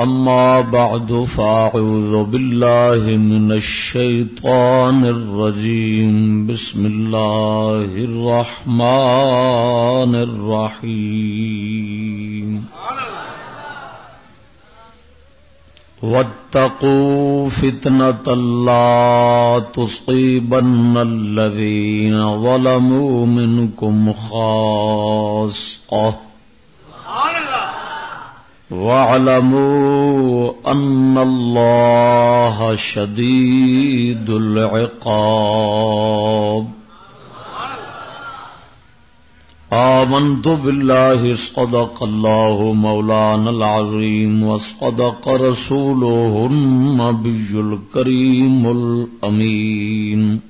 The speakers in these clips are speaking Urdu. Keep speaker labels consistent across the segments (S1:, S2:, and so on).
S1: أما بعد فأعوذ بالله من الشيطان الرجيم. بسم الله الرحمن الرحيم. واتقوا فتنة لا تصيبن الذين ظلموا منكم خاصة. سبحان الله. واعلموا أن الله شديد العقاب. آمنت بالله، صدق الله مولانا العظيم، وصدق رسوله النبي الكريم الأمين.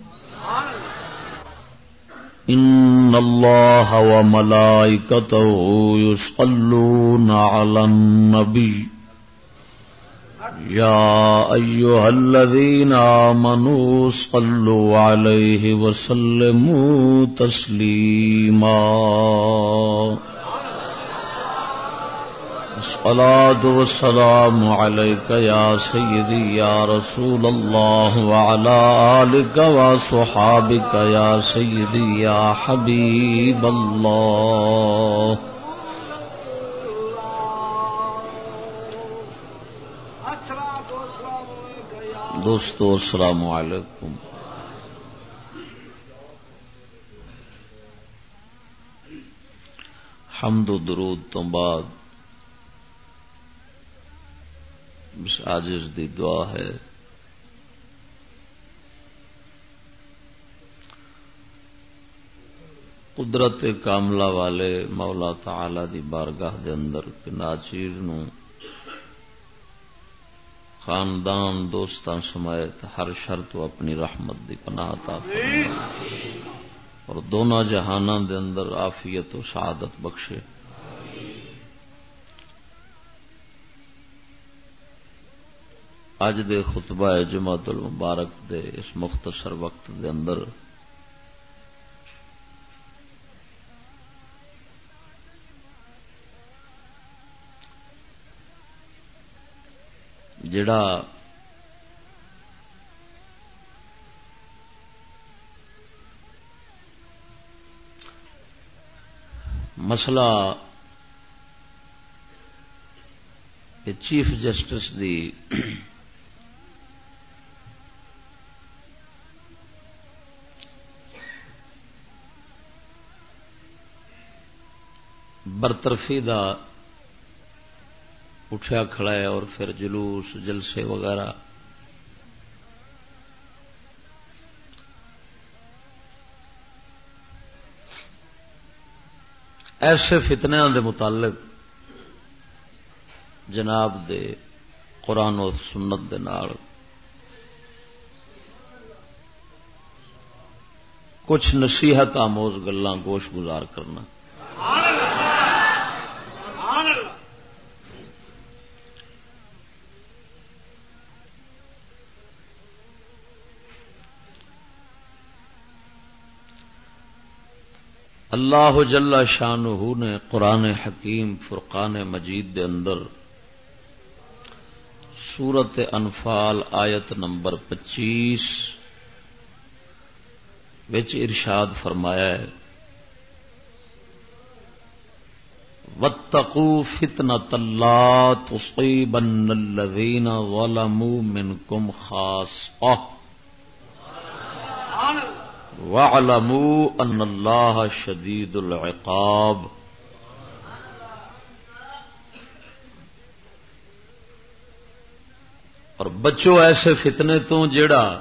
S1: إن الله وملائكته يصلون على النبي يا أيها الذين آمنوا صلوا عليه وسلموا تسليماً الصلاة والسلام عليك يا سيدي يا رسول الله وعلى آلك وصحابك يا سيدي يا حبيب الله. دوستو، السلام علیکم حمد و درود تو بعد آجز دی دعا ہے۔ قدرت کاملہ والے مولا تعالی دی بارگاہ دے اندر ناچیر نو خاندان دوستان سمیت ہر شرط اپنی رحمت دی پناہ تا اور دونوں جہانوں دے اندر آفیت و سعادت بخشے۔ اج دے خطبہ جماعت المبارک دے اس مختصر وقت دے اندر جڑا مسئلہ چیف جسٹس دی برطرفی دا اٹھیا کھڑا ہے اور پھر جلوس، جلسے وغیرہ۔ ایسے فتنیا دے متعلق جناب دے قرآن و سنت دے نال کچھ نصیحت آموز گلان گوش گزار کرنا۔ اللہ جل شان نے قرآن حکیم فرقان مجید دے اندر سورت انفال آیت نمبر پچیس ارشاد فرمایا ہے۔ وتقو فتنا تلا تصيبن الذين ظلموا منكم خاصة۔ وَعْلَمُوا أَنَّ اللَّهَ شَدِيدُ الْعِقَابِ اور بچو ایسے فتنے تو جڑا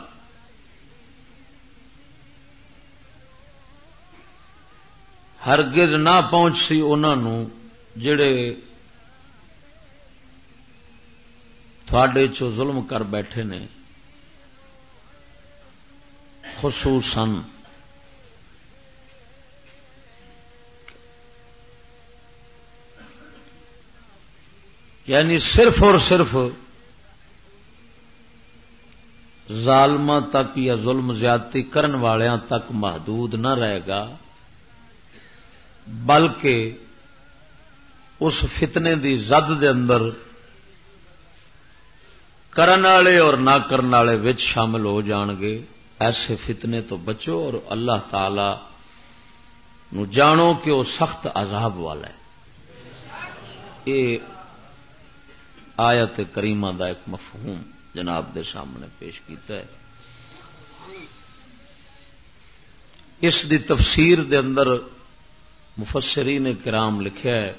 S1: ہرگز نہ پہنچ سی انہوں جڑے تھوڑے چو ظلم کر بیٹھے نے۔ خصوصاً یعنی صرف اور صرف ظالم تک یا ظلم زیادتی کرن والیاں تک محدود نہ رہے گا، بلکہ اس فتنے دی زد دے اندر کرن والے اور نہ کرن والے شامل ہو جان گے۔ ایسے فتنے تو بچو اور اللہ تعالی نو جانو کہ وہ سخت عذاب والا ہے۔ یہ آیت کریمہ دا ایک مفہوم جناب دے سامنے پیش کیتا ہے۔ اس دی تفسیر دے اندر مفسرین نے کرام لکھا ہے۔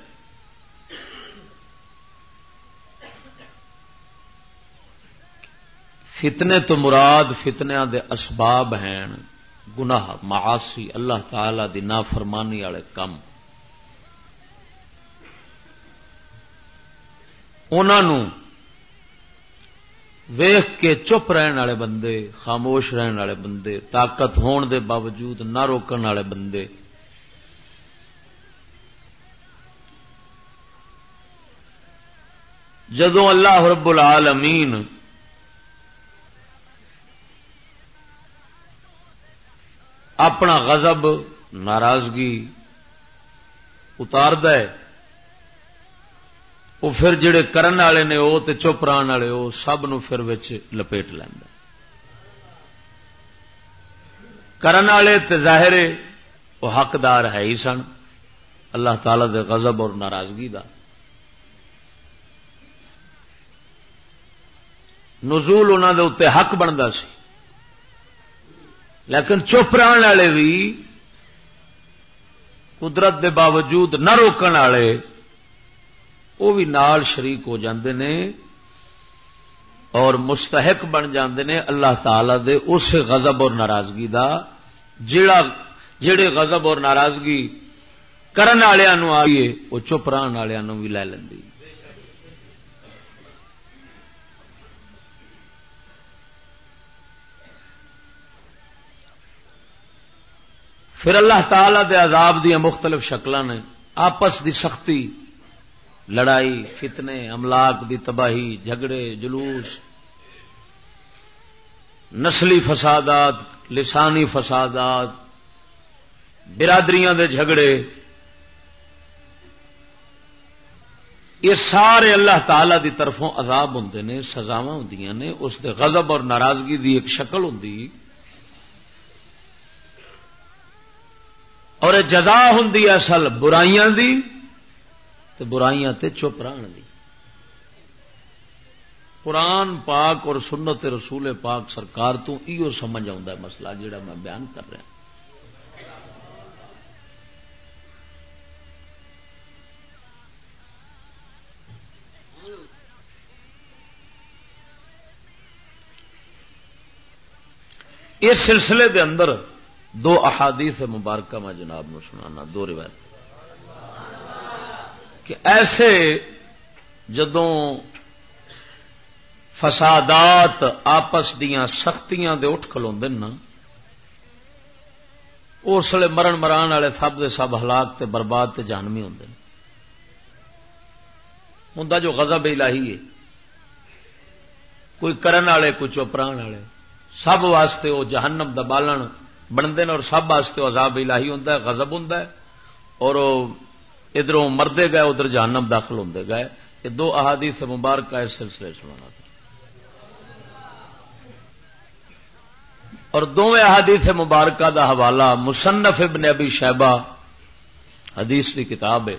S1: فتنے تو مراد فتنیا دے اسباب ہیں۔ گناہ، معاصی، اللہ تعالی دی نافرمانی والے کم۔ انہوں ویخ کے چپ رہن والے بندے، خاموش رہن والے بندے، طاقت ہون دے باوجود نہ روکن والے بندے۔ جدو اللہ رب العالمین اپنا غضب، ناراضگی اتار وہ پھر جڑے کرن والے نے وہ چپ رہن والے، وہ سب نو پھر لپیٹ لینا کرن والے ظاہر وہ حقدار ہے ہی سن۔ اللہ تعالی دے غضب اور ناراضگی دا۔ نزول انہوں دے اتنے حق بنتا سی۔ لیکن چپ رہن والے بھی قدرت دے باوجود نہ روکن والے وہ بھی نال شریک ہو جاندے نے اور مستحق بن جاندے نے اللہ تعالی دے اس غضب اور ناراضگی دا جڑا جڑے غضب اور ناراضگی کرن والوں آئیے وہ چپ رہن والوں بھی لے لینی پھر اللہ تعالی دے عذاب دیا مختلف شکل نے، آپس دی سختی، لڑائی، فتنے، املاک دی تباہی، جھگڑے، جلوس، نسلی فسادات، لسانی فسادات، برادریاں دے جھگڑے۔ یہ سارے اللہ تعالی دی طرفوں عذاب ہوں نے سزاوا ہوں نے، اس دے غضب اور ناراضگی دی ایک شکل ہوں اور جزا ہوں اصل برائیاں دی تے برائیاں تے چپ رہن دی۔ قرآن پاک اور سنت رسول پاک سرکار تو ایو سمجھ آ مسئلہ جڑا میں بیان کر رہا اس سلسلے دے اندر دو احادیث مبارکہ میں جناب نو سنانا، دو روایت۔ کہ ایسے جدوں فسادات آپس دیا سختیاں دے اٹھ کلو نا، اس لیے مرن مران والے سب دے سب ہلاک تے برباد تے جانوی ہوں ہوں جو غضب الہی ہے، کوئی کرن والے، کوئی چوپران والے، سب واسطے وہ جہنم دبالن بنتے ہیں اور سب واسطے عذاب الہی ہوں غضب ہوں اور ادھر مردے گئے، ادھر جہنم داخل ہوں گئے۔ یہ دو احادیث مبارک اس سلسلے سنا تھا۔ اور دونوں احادیث مبارکہ دا حوالہ مصنف ابن ابی شہبہ حدیث کی کتاب ہے۔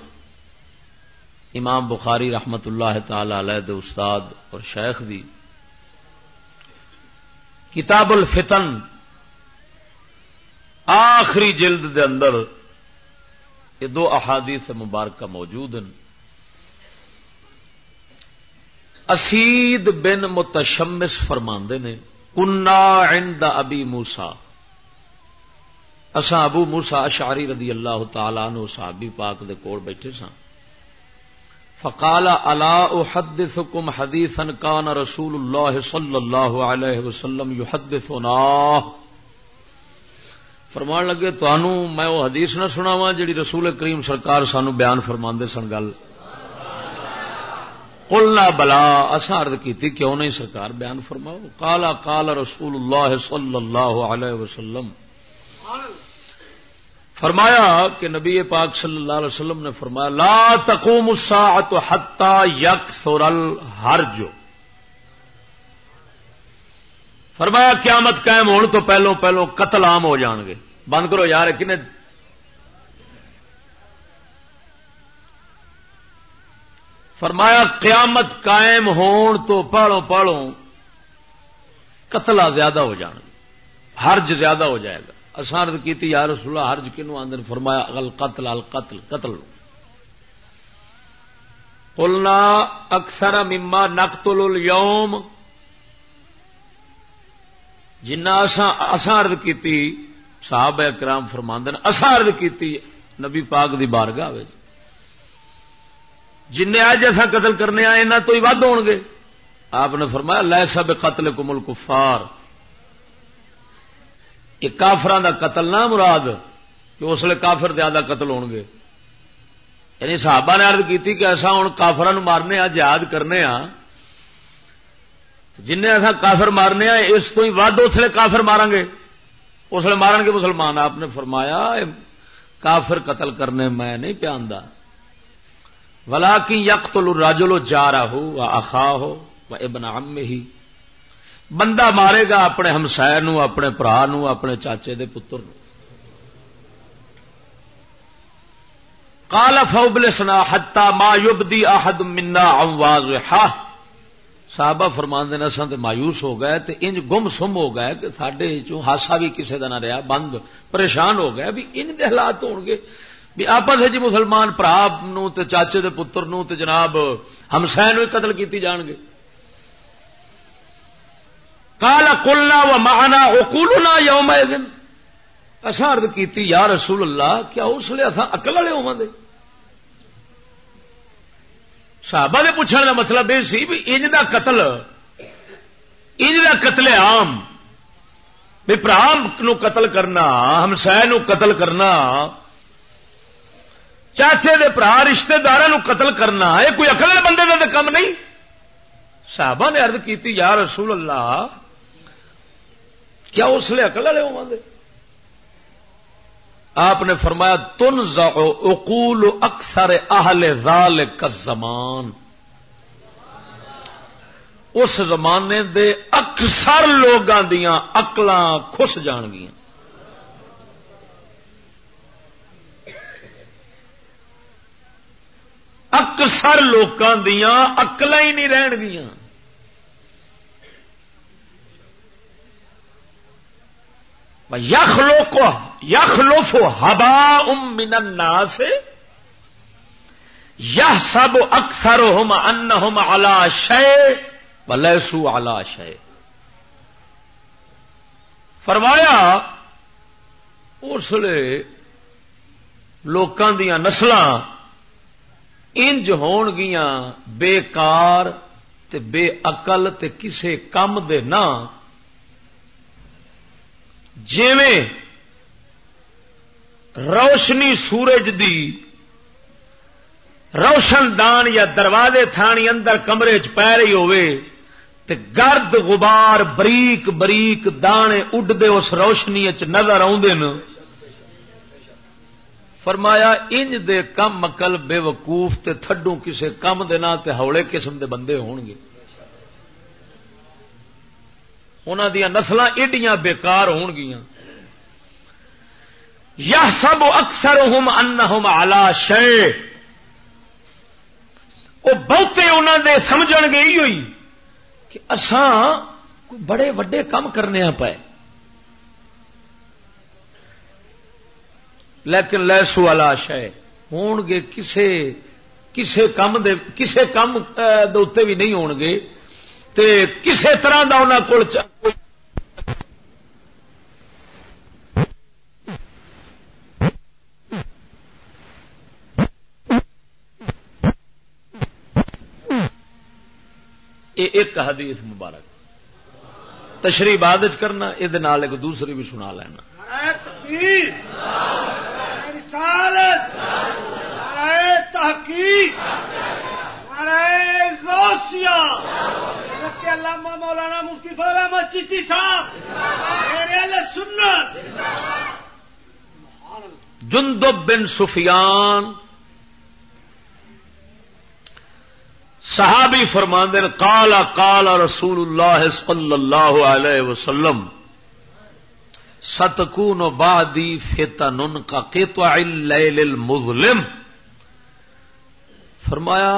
S1: امام بخاری رحمت اللہ تعالی علیہ دے استاد اور شیخ دی۔ کتاب الفتن آخری جلد دے اندر یہ دو احادیث مبارکہ موجود ہیں۔ اسید بن متشمس فرماندے نے، کنا عند ابی موسا اسا ابو موسا اشعری رضی اللہ تعالی نو صحابی پاک دے کول بیٹھے سا فقال الا احدثكم حديثا كان رسول الله صلى الله عليه وسلم يحدثنا فرمان لگے، تانوں میں وہ حدیث نہ سناواں جڑی رسول کریم سرکار سانو بیان فرماندے سن گل۔ قلنا، بلا اصا ارد کی کیوں نہیں سرکار بیان فرماؤ؟ کالا کال رسول اللہ صلی اللہ علیہ وسلم۔ فرمایا کہ نبی پاک صلی اللہ علیہ وسلم نے فرمایا، لا تقوم الساعت حتا یکثر الحرج۔ فرمایا قیامت قائم ہونے تو پہلو پہلو قتل عام ہو جان گے۔ بند کرو یار کنے فرمایا قیامت قائم ہون تو پالوں پالوں قتلہ زیادہ ہو جان حرج زیادہ ہو جائے گا۔ اسارت کی یا رسول اللہ، حرج کنو آدھے فرمایا اگل قتل القتل قتل۔ قلنا اکثر مما نقتل اليوم جنا اسارت کی صاحب کرام فرماندن اسارت کی نبی پاک دی بارگاہ جن اج اصا قتل کرنے آئے یہاں تو ہی ود ہو گے۔ آپ نے فرمایا لے سب قتل کمل کفار یہ کافران دا قتل نہ مراد کہ اس لیے کافر زیادہ قتل ہو گے۔ یعنی صحابہ نے عرض کی کہ ایسا ہوں کافران مارنے آ جہاد کرنے آ جن ایسا کافر مارنے اس تو ہی ود اس لیے کافر مارا گے؟ اس لیے مارن گے مسلمان۔ آپ نے فرمایا کافر قتل کرنے میں نہیں پیاندہ ولا کی یک تو راجلو جا رہا ہو اخا ہو ابن ام ہی بندہ مارے گا اپنے ہمسائے نو، اپنے برا نو، اپنے چاچے دے پتر نو۔ کالا فوبل ہتا ما یبدی احد منا امواز ہا صحابہ فرمان دینا سن مایوس ہو گئے تے انج گم سم ہو گئے کہ سڈے ہاسا بھی کسی کا نہ رہا بند پریشان ہو گیا بھی ان دے حالات ہو گے۔ بھی آپس جی مسلمان برا چاچے دے پتر نو تے جناب ہمسائے نو قتل کیتی جان گے۔ کالا کلنا و مہانا اکولنا یوم دن اصا ارد کی یا رسول اللہ، کیا اس لیے اصا اکل والے ہوا دے؟ صحابہ دے پوچھنے کا مطلب یہ سی بھی انج دا قتل، انج دا قتل عام۔ بھی برا نو قتل کرنا، ہمسائے نو قتل کرنا۔ چاچے دے برا رشتے دار قتل کرنا۔ یہ کوئی اکل بندے کا کام نہیں۔ صحابہ نے ارد کی یا رسول اللہ، کیا اس لیے اکل والے ہو آپ نے فرمایا تن اقول اکثر اہل زال کا زمان اس زمانے دے اکثر لوگوں دیا اقل خس جان گیا اکثر لوگوں دیا اقل ہی نہیں رہن گیا یخ لوک یخ ہبا ام من سے یہ سب اکثر ہوم ان ہوم الا شے لسو الا شے فرمایا، اس لیے لوکاں دیا نسل انج ہون گیا بےکار بے اقل تے کسے کم دے نہ جیویں روشنی سورج دی روشن دان یا دروازے تھانی اندر کمرے چ پی رہی ہوے تے گرد غبار بریک بریک دانے اڈتے اس روشنی چ نظر آدھے فرمایا، انج دے کم مکل بے وقوف تے تھڈو کسے کم دے نہ تے ہولے قسم دے بندے ہون گے انہوں دیا نسل ایڈیاں بےکار ہون گیا یا سب اکثر ہوم ان ہوم آلہ شے وہ بہتے انہوں دے سمجھ گے ہوئی کہ اسان بڑے وڈے کام کرنے پائے لیکن لسو والا شہ ہون گے کسے کسے کم دے، کسے کم دے بھی نہیں ہون گے تے کسے طرح کا انہوں کو ایک حدیث مبارک۔ تشریح بعد کرنا یہ ایک دوسری بھی سنا لینا۔
S2: تحقیق۔ مولانا مفتی فولا چیتی صاحب۔ سنت۔
S1: جندب بن سفیان صحابی فرماند کالا کالا رسول اللہ صلی اللہ علیہ وسلم، ستکون بادی فتن کا کیتوا المظلم۔ فرمایا،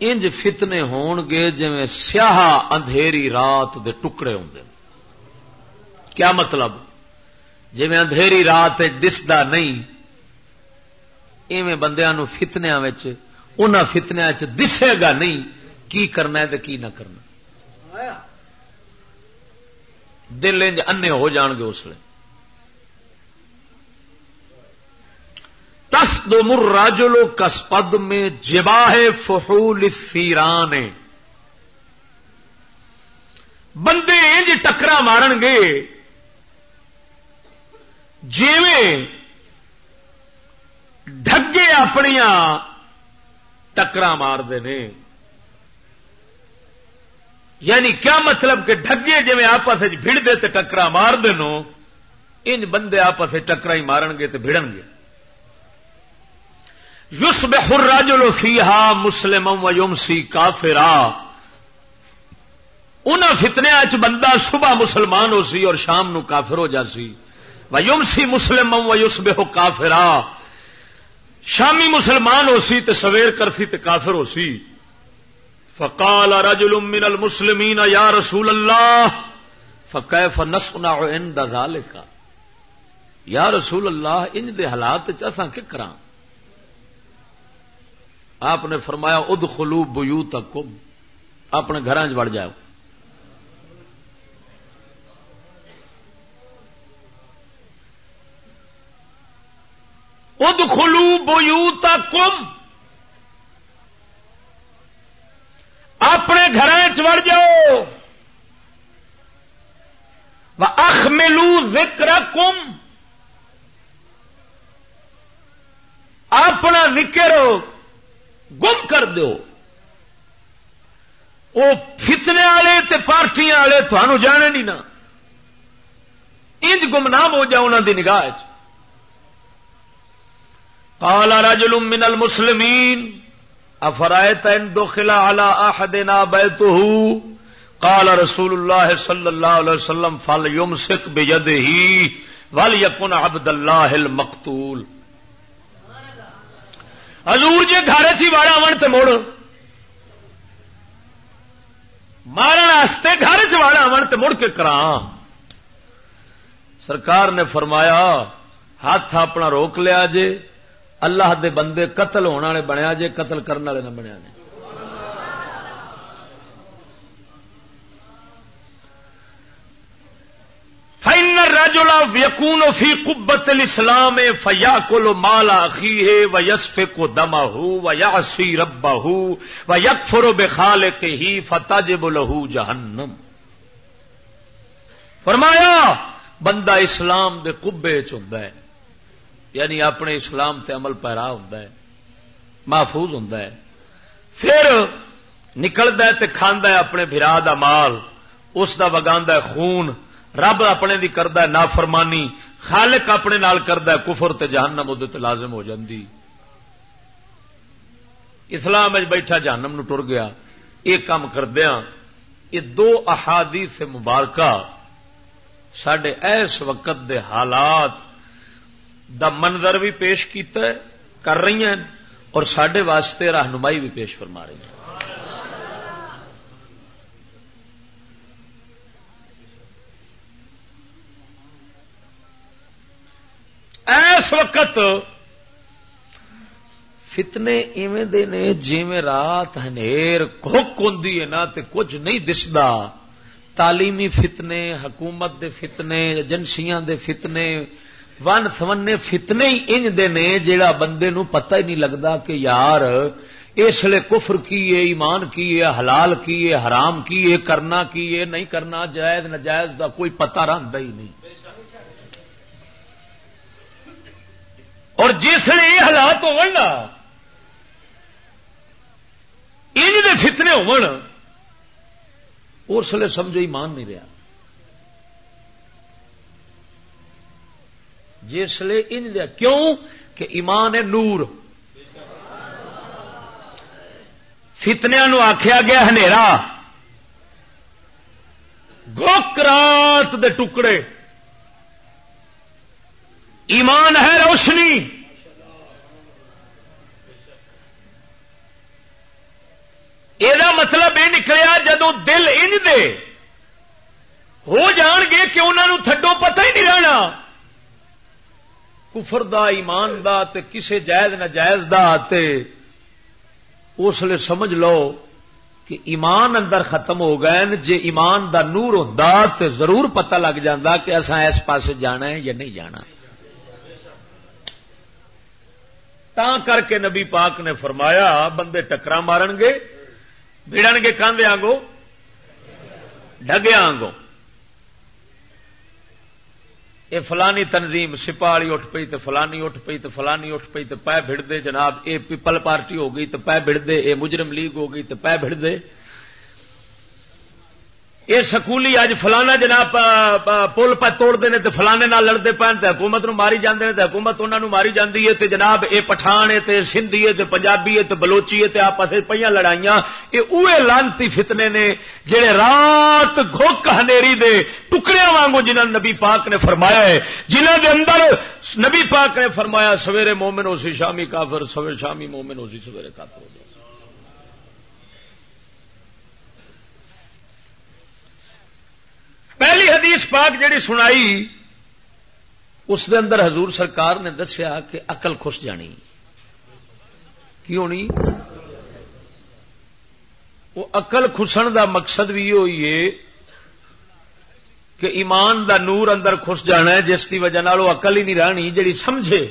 S1: انج فتنے ہون گے جی سیاہ اندھیری رات دے ٹکڑے ہوں کیا مطلب؟ جی اندھیری رات دستا نہیں، ایویں بندیا نو فتنیا ان فتنیا چ دسے گا نہیں کی کرنا ہے کی نہ کرنا۔ دل انج انے ہو جان گے اس لیے تس دو مر راجلو کسپد میں جباہ فہول سیران بندے انج ٹکرا مارن گے۔ جیویں ڈگے اپنیاں ٹکرا مارتے ہیں۔ یعنی کیا مطلب کہ ڈگے جی آپس بھڑتے تو ٹکرا مار دوں ان بندے آپس ٹکرا ہی مارن گے تو بھڑن گے۔ یوس بہر راجلو فیحا مسلم و یومسی کافرا۔ ان فتنیا چ بندہ صبح مسلمان ہو سی اور شام نو کافر ہو جا سی۔ و یومسی مسلم و یوس بہو کافرا۔ شامی مسلمان ہو سی تو سویر کرسی تو کافر ہو سی فقال رجل من المسلمین، یا رسول اللہ، فکیف نسنا عند ذالک؟ یا رسول اللہ ان دے حالات چسا کہ کراں؟ آپ نے فرمایا، ادخلوا بیوتکم. اپنے گھراں وڑ جاؤ. اد خلو بویو کم اپنے گھر چڑ جاؤ۔ اخ ملو ذکر کم اپنا ذکر گم کر دو۔ وہ فتنے والے پارٹیاں والے تھانوں جانے نہیں نا انج گمنام ہو جائے انہوں کی نگاہ چ۔ قال رجل من المسلمين افرأيت ان دخل على احدنا بيته قال رسول الله صلى الله عليه وسلم فليمسك بيده وليكن عبد الله المقتول۔ حضور جی گھر چی واڑا من تے مڑ۔ مارن واسطے گھر چ واڑا من تے مڑ کے کرا سرکار نے فرمایا، ہاتھ اپنا روک لیا جے۔ اللہ دے بندے قتل ہونے والے بنیا جے، قتل کرنے والے نہ بنیا نے۔ فائن راجولا یقون فی قبت الاسلام فیا کلو مالا خی ہے و یسف کو دما ہو و یا سی ربا ہو و یک فرو بے خال کے ہی فتح لہو جہنم فرمایا، بندہ اسلام دے کبے چند ہے۔ یعنی اپنے اسلام تے عمل پیرا ہوں محفوظ ہوں پھر نکلد کھانا اپنے برا دا مال، اس دا وگا خون۔ رب اپنے دی کرد نافرمانی، خالق اپنے نال کرد کفر تے جہنم تے لازم ہو جاندی۔ اسلام بیٹھا جہنم نو ٹر گیا۔ یہ کام کردیا ہاں۔ یہ دو احادی سے مبارکہ سڈے ایس وقت دے حالات دا منظر بھی پیش کیتا ہے، کر رہی ہیں اور سڈے واسطے رہنمائی بھی پیش فرما رہی ہیں۔ ایس اس وقت فتنے ایویں دے نے جیویں رات ہنیر کھک ہوندی ہے نا تے کچھ نہیں دسدا۔ تعلیمی فتنے، حکومت دے فتنے، ایجنسیاں دے فتنے ون سونے فتنے ہی انج دے نے جیڑا بندے نو پتہ ہی نہیں لگتا کہ یار اس لیے کفر کی ہے ایمان کی ہے حلال کی ہے حرام کی ہے کرنا کی ہے نہیں کرنا، جائز نجائز دا کوئی پتہ رہتا ہی نہیں۔ اور جس نے یہ حالات ہونا ان دے فتنے اس لیے سمجھو ایمان نہیں رہا جس لیے ان دیا کیوں کہ ایمان ہے نور؟ فتنیا آخیا گیا ہنیرا۔ گوکرات دے ٹکڑے۔ ایمان ہے روشنی۔ یہ مطلب یہ نکلیا جدو دل ان دے۔ ہو جان گے کہ انہوں تھڈو پتہ ہی نہیں رہنا۔ کفر دا، ایمان دا تے کسے جائز نہ جائز دا تے اس لیے سمجھ لو کہ ایمان اندر ختم ہو گئے جے ایمان دا نور ہوتا تے ضرور پتہ لگ جاندہ کہ اصا اس پاس جانا ہے یا نہیں جانا۔ تا کر کے نبی پاک نے فرمایا، بندے ٹکرا مارن گے بڑن گے کاندے آنگو ڈگیا آنگو یہ فلانی تنظیم سپاہی اٹھ پئی تو فلانی اٹھ پئی تو فلانی اٹھ پئی تو پہ بھڑ دے جناب یہ پیپل پارٹی ہو گئی تو پہ بھڑ دے یہ مجرم لیگ ہو گئی تو پہ بھڑ دے۔ یہ سکولی اج فلانا جناب پل پہ توڑتے ہیں تو فلانے نال لڑتے پے تو حکومت نو ماری جاندے ہیں تو حکومت انہوں ماری جاتی ہے تو جناب یہ پٹھان ہے سندھی ہے پنجابی ہے بلوچی ہے آپس پہ لڑائیاں یہ اوے لانتی فتنے نے جہے رات گوک ہنیری دے ٹکڑے وانگو جنہوں نبی پاک نے فرمایا ہے جنہوں دے اندر نبی پاک نے فرمایا سویرے مومن ہو سی، شامی کافر سویر شامی مومن ہو سی، سویرے کافر ہو جائے پہلی حدیث پاک جڑی سنائی، اس دے اندر حضور سرکار نے دسیا کہ اقل خوش جانی۔ کی ہونی؟ وہ اقل خسن دا مقصد بھی ہوئی ہے کہ ایمان دا نور اندر خوش جانا ہے، جس کی وجہ وہ اقل ہی نہیں رہنی جی سمجھے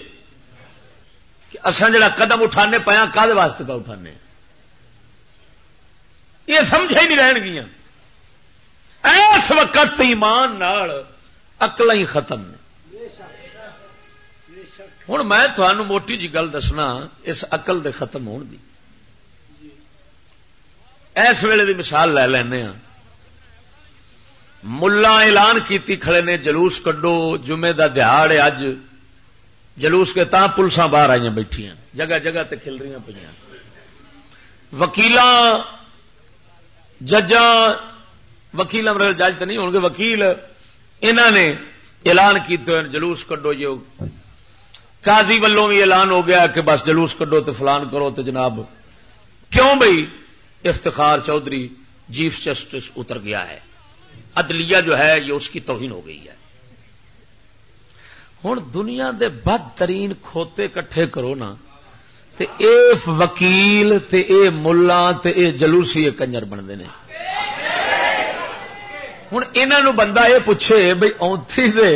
S1: کہ اصل جڑا قدم اٹھانے پایا کد واسطے کا اٹھانے؟ یہ سمجھے ہی نہیں رہن گیا اس وقت ایمان اقل ہی ختم نے ہوں میں تھانوں موٹی جی گل دسنا، اس اقل دے ختم ہون دی۔ اس ویلے دی مثال لے لینا ہاں۔ ملا اعلان کیتی کھڑے نے، جلوس کڈو، جمعے دا دہاڑ اج۔ جلوس کے تاں پلساں باہر آئی بیٹھیا جگہ جگہ تے کھل رہی پہ وکیل ججاں وکیل امر جج تو نہیں ہو گے، وکیل انہوں نے اعلان کیتے ہوئے جلوس کڈو جو قاضی ولوں بھی اعلان ہو گیا کہ بس جلوس کڈو تو فلان کرو تو جناب، کیوں بھائی افتخار چودھری چیف جسٹس اتر گیا ہے؟ عدلیہ جو ہے، یہ اس کی توہین ہو گئی ہے۔ ہوں دنیا دے بدترین کھوتے کٹھے کرو نا، تے اے وکیل، تے اے ملا، تے اے جلوسی کنجر بنتے ہیں ہوں یہ بندہ یہ پوچھے بھائی اوتھی دے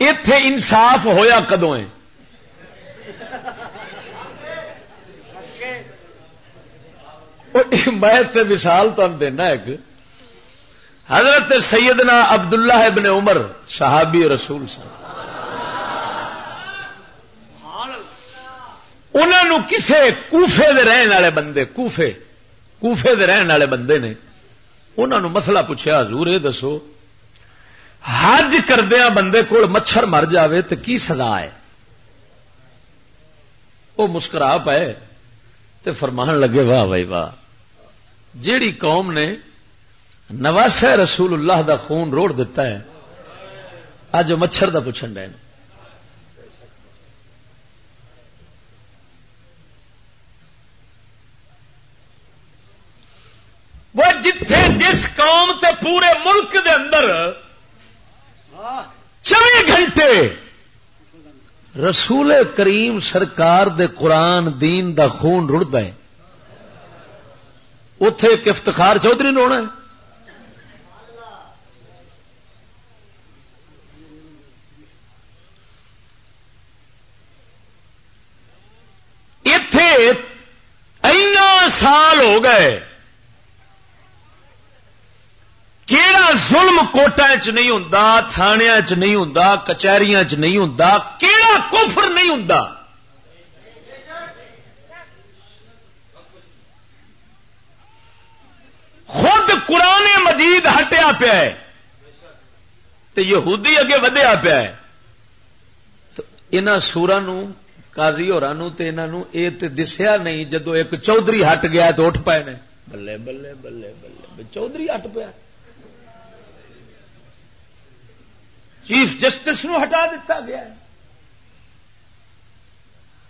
S1: اتے انصاف ہویا کدو ہے میں مثال تم دینا ایک حضرت سیدنا عبداللہ ابن عمر صحابی رسول صاحب انہوں کسے کوفے دے رہن والے بندے کوفے کوفے دے رہن والے بندے نے انہوں مسئلہ پوچھا حضور یہ دسو، حج کردیا بندے کو مچھر مر جائے تو کی سزا ہے؟ وہ مسکرا پائے تو فرمان لگے، واہ بھائی، واہ۔ جیڑی قوم نے نواس رسول اللہ دا خون روڑ دیتا ہے اج مچھر دا پوچھن ڈے وہ جتھے جس قوم تے پورے ملک دے اندر چوبی گھنٹے رسول کریم سرکار دے قرآن دین دا خون رڑتا ہے۔ اتے ایک افتخار چودھری ہونا ہے۔ اتے اینا سال ہو گئے۔ کیڑا ظلم کوٹا چ نہیں ہوں تھانیا چ نہیں ہوں کچہری چ نہیں ہوں کیڑا کفر نہیں ہوں خود قرآن مجید ہٹیا پیا ہے تو یہودی اگے ودیا پیا ہے۔ ان سورا کازی ہورا یہ دسیا نہیں جدو ایک چودھری ہٹ گیا تو اٹھ پائے نے۔ بلے بلے بلے بلے بلے چودھری ہٹ پیا چیف جسٹس نو ہٹا دیتا گیا ہے۔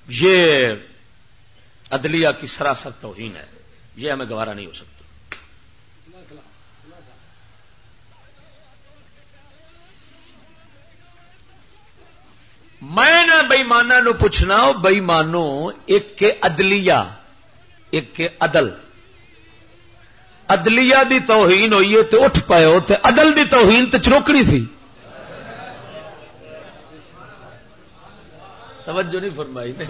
S1: یہ عدلیہ کی سراسر توہین ہے۔ یہ ہمیں گوارا نہیں ہو سکتا۔ میں نہ بئیمانا نو پوچھنا بئیمانو ایک کے عدلیہ، ایک کے عدل۔ عدلیہ دی توہین ہوئی ہے تو اٹھ پائے ہو تو عدل دی توہین تو چروکڑی تھی۔ توجہ نہیں فرمائی نے۔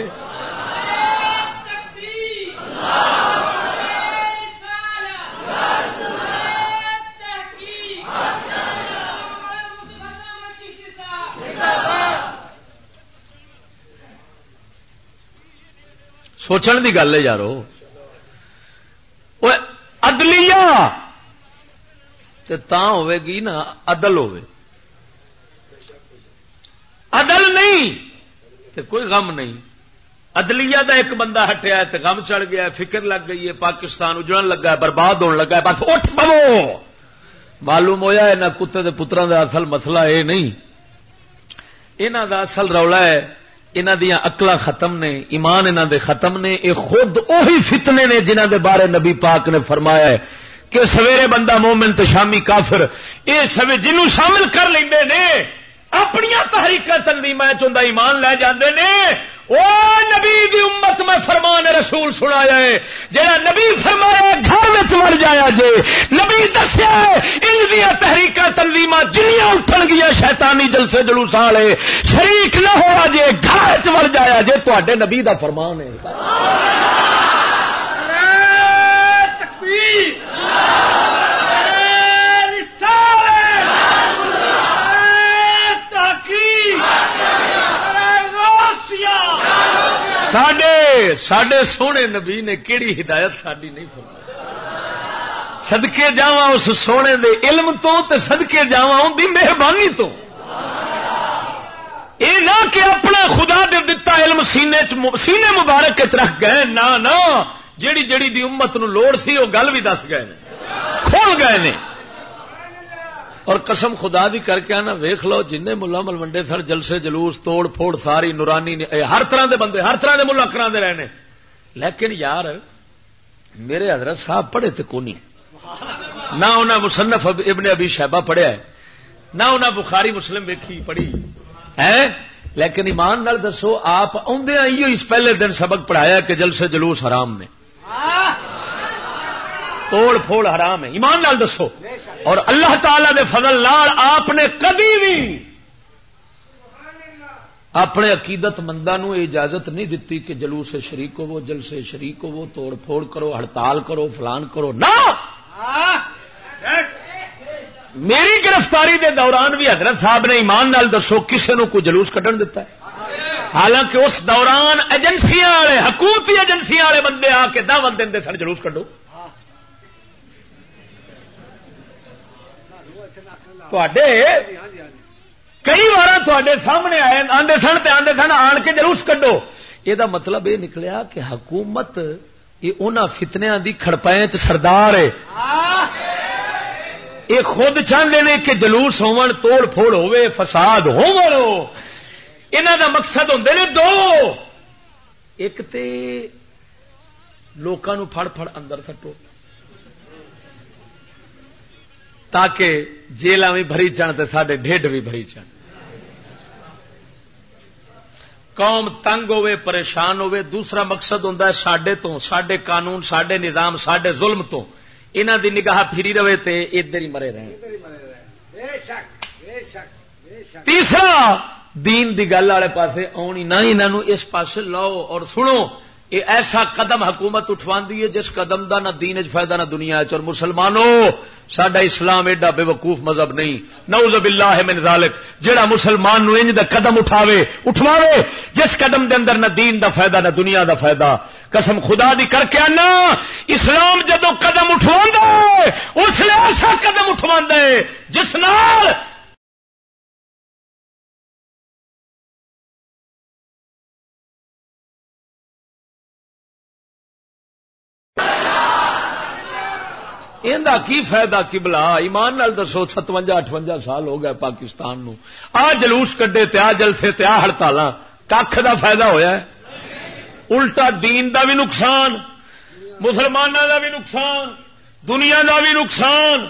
S1: سوچن کی گل ہے یارو۔ ادلیہ ہوے گی نا، عدل ہوے۔ عدل نہیں! تے کوئی غم نہیں۔ عدلیہ دا ایک بندہ ہٹیا ہے تے غم چڑھ گیا فکر لگ گئی ہے، پاکستان اجڑن لگا ہے، برباد ہونے لگا ہے، بس اٹھ پو معلوم ہوا ہے نہ کتے دے پتروں دا اصل مسئلہ یہ نہیں۔ انہوں دا اصل رولا ہے انہوں دیا اقل ختم نے، ایمان انہوں دے ختم نے یہ خود اہی فتنے نے جنہ دے بارے نبی پاک نے فرمایا ہے کہ سویرے بندہ مومن تے شامی کافر یہ سوے جنوں شامل کر لیں اپنی تحریک تنظیم چند ایمان لے جاندے نے۔ او نبی دی امت میں فرمان رسول سنایا ہے۔ جہاں نبی فرمایا گھر میں مر جایا جے۔ نبی دسیا ان تحریک تنظیم جنیاں اٹھن گیا شیطانی جلسے جلوس والے شریک نہ ہوا جے، گھر چ مر جایا جے تے نبی دا فرمان ہے۔ تکبیر۔ سڈے سونے نبی نے کیڑی ہدایت ساری نہیں فرمائی۔ سدکے جا اس سونے دے علم تو تے سدکے جا دی مہربانی تو۔ یہ نہ کہ اپنا خدا دے دتا علم سینے سینے مبارک رکھ گئے۔ نہ نہ، جیڑی جیڑی دی امت نو لوڑ سی وہ گل بھی دس گئے کھول گئے نے۔ اور قسم خدا دی کر کے آنا، ویخ لو جن ملا ملوڈے سر جلسے، جلوس، توڑ پھوڑ، ساری نورانی ہر طرح دے بندے، ہر طرح دے ملا کرا رہے لیکن یار، میرے حضرت صاحب پڑھے تو کونی۔ نہ انہیں مصنف ابن ابھی شہبہ پڑھیا ہے، نہ انہیں بخاری مسلم ویکھی پڑھی۔ ہے لیکن ایمان نال دسو، آپ آدھے اس پہلے دن سبق پڑھایا کہ جلسے، جلوس حرام نے۔ توڑ پھوڑ حرام ہے۔ ایمان نال دسو۔ اور اللہ تعالی دے فضل لال آپ نے کبھی بھی اپنے عقیدت مندوں اجازت نہیں دیتی کہ جلوس سے شریک ہو جل سے شریک ہو توڑ پھوڑ کرو، ہڑتال کرو، فلان کرو۔ نہ! میری گرفتاری دے دوران بھی حضرت صاحب نے ایمان نال دسو کسی نو کوئی جلوس کٹن دیتا ہے۔ حالانکہ اس دوران ایجنسیاں والے، حکومتی ایجنسیاں والے بندے آ کے دعوت دے سن جلوس کٹو کئی بار سامنے آئے آدھے سن تو آدھے سن آن کے جلوس کڈو یہ مطلب یہ نکلیا کہ حکومت یہ ان فتنیا کی کڑپائیں سردار ہے یہ خود چاہتے ہیں کہ جلوس ہون توڑ پھوڑ ہوے فساد ہو دا مقصد ہوں نے دو ایک تے لوگوں پھڑ پھڑ اندر سٹو تاکہ جیل بھی بری چن تو سڈے ڈیڈ بھی بری چن قوم تنگ ہوے پریشان ہوے دوسرا مقصد ہوں سڈے تو سڈے قانون سڈے نظام سڈے ظلم تو انہوں دی نگاہ پھری رہے تے ادھر ہی مرے رہے تیسرا، دین دی گل والے پاسے آنی، نہ انہوں اس پاس لاؤ اور سنو۔ یہ ایسا قدم حکومت اٹھوا ہے جس قدم دا نہ دین فائدہ نہ دنیا اور مسلمانوں سڈا اسلام ایڈا بے وقوف مذہب نہیں۔ نعوذ باللہ من ذالک جہاں مسلمان نو انج دا قدم اٹھاوے، اٹھواوے، جس قدم دے اندر نہ دین دا فائدہ، نہ دنیا دا فائدہ۔ قسم خدا دی کر کے آنا، اسلام جدو قدم اٹھوا اس لیے ایسا قدم اٹھوا جس نال کی فائدہ کی بلا ایمان نال دسو ستوجا اٹھوجا سال ہو گئے پاکستان نو۔ آ جلوس کڈے تیا جلسے تیا ہڑتال کھ دا فائدہ ہویا ہے؟ الٹا دین دا بھی نقصان مسلمانوں دا بھی نقصان، دنیا دا بھی نقصان۔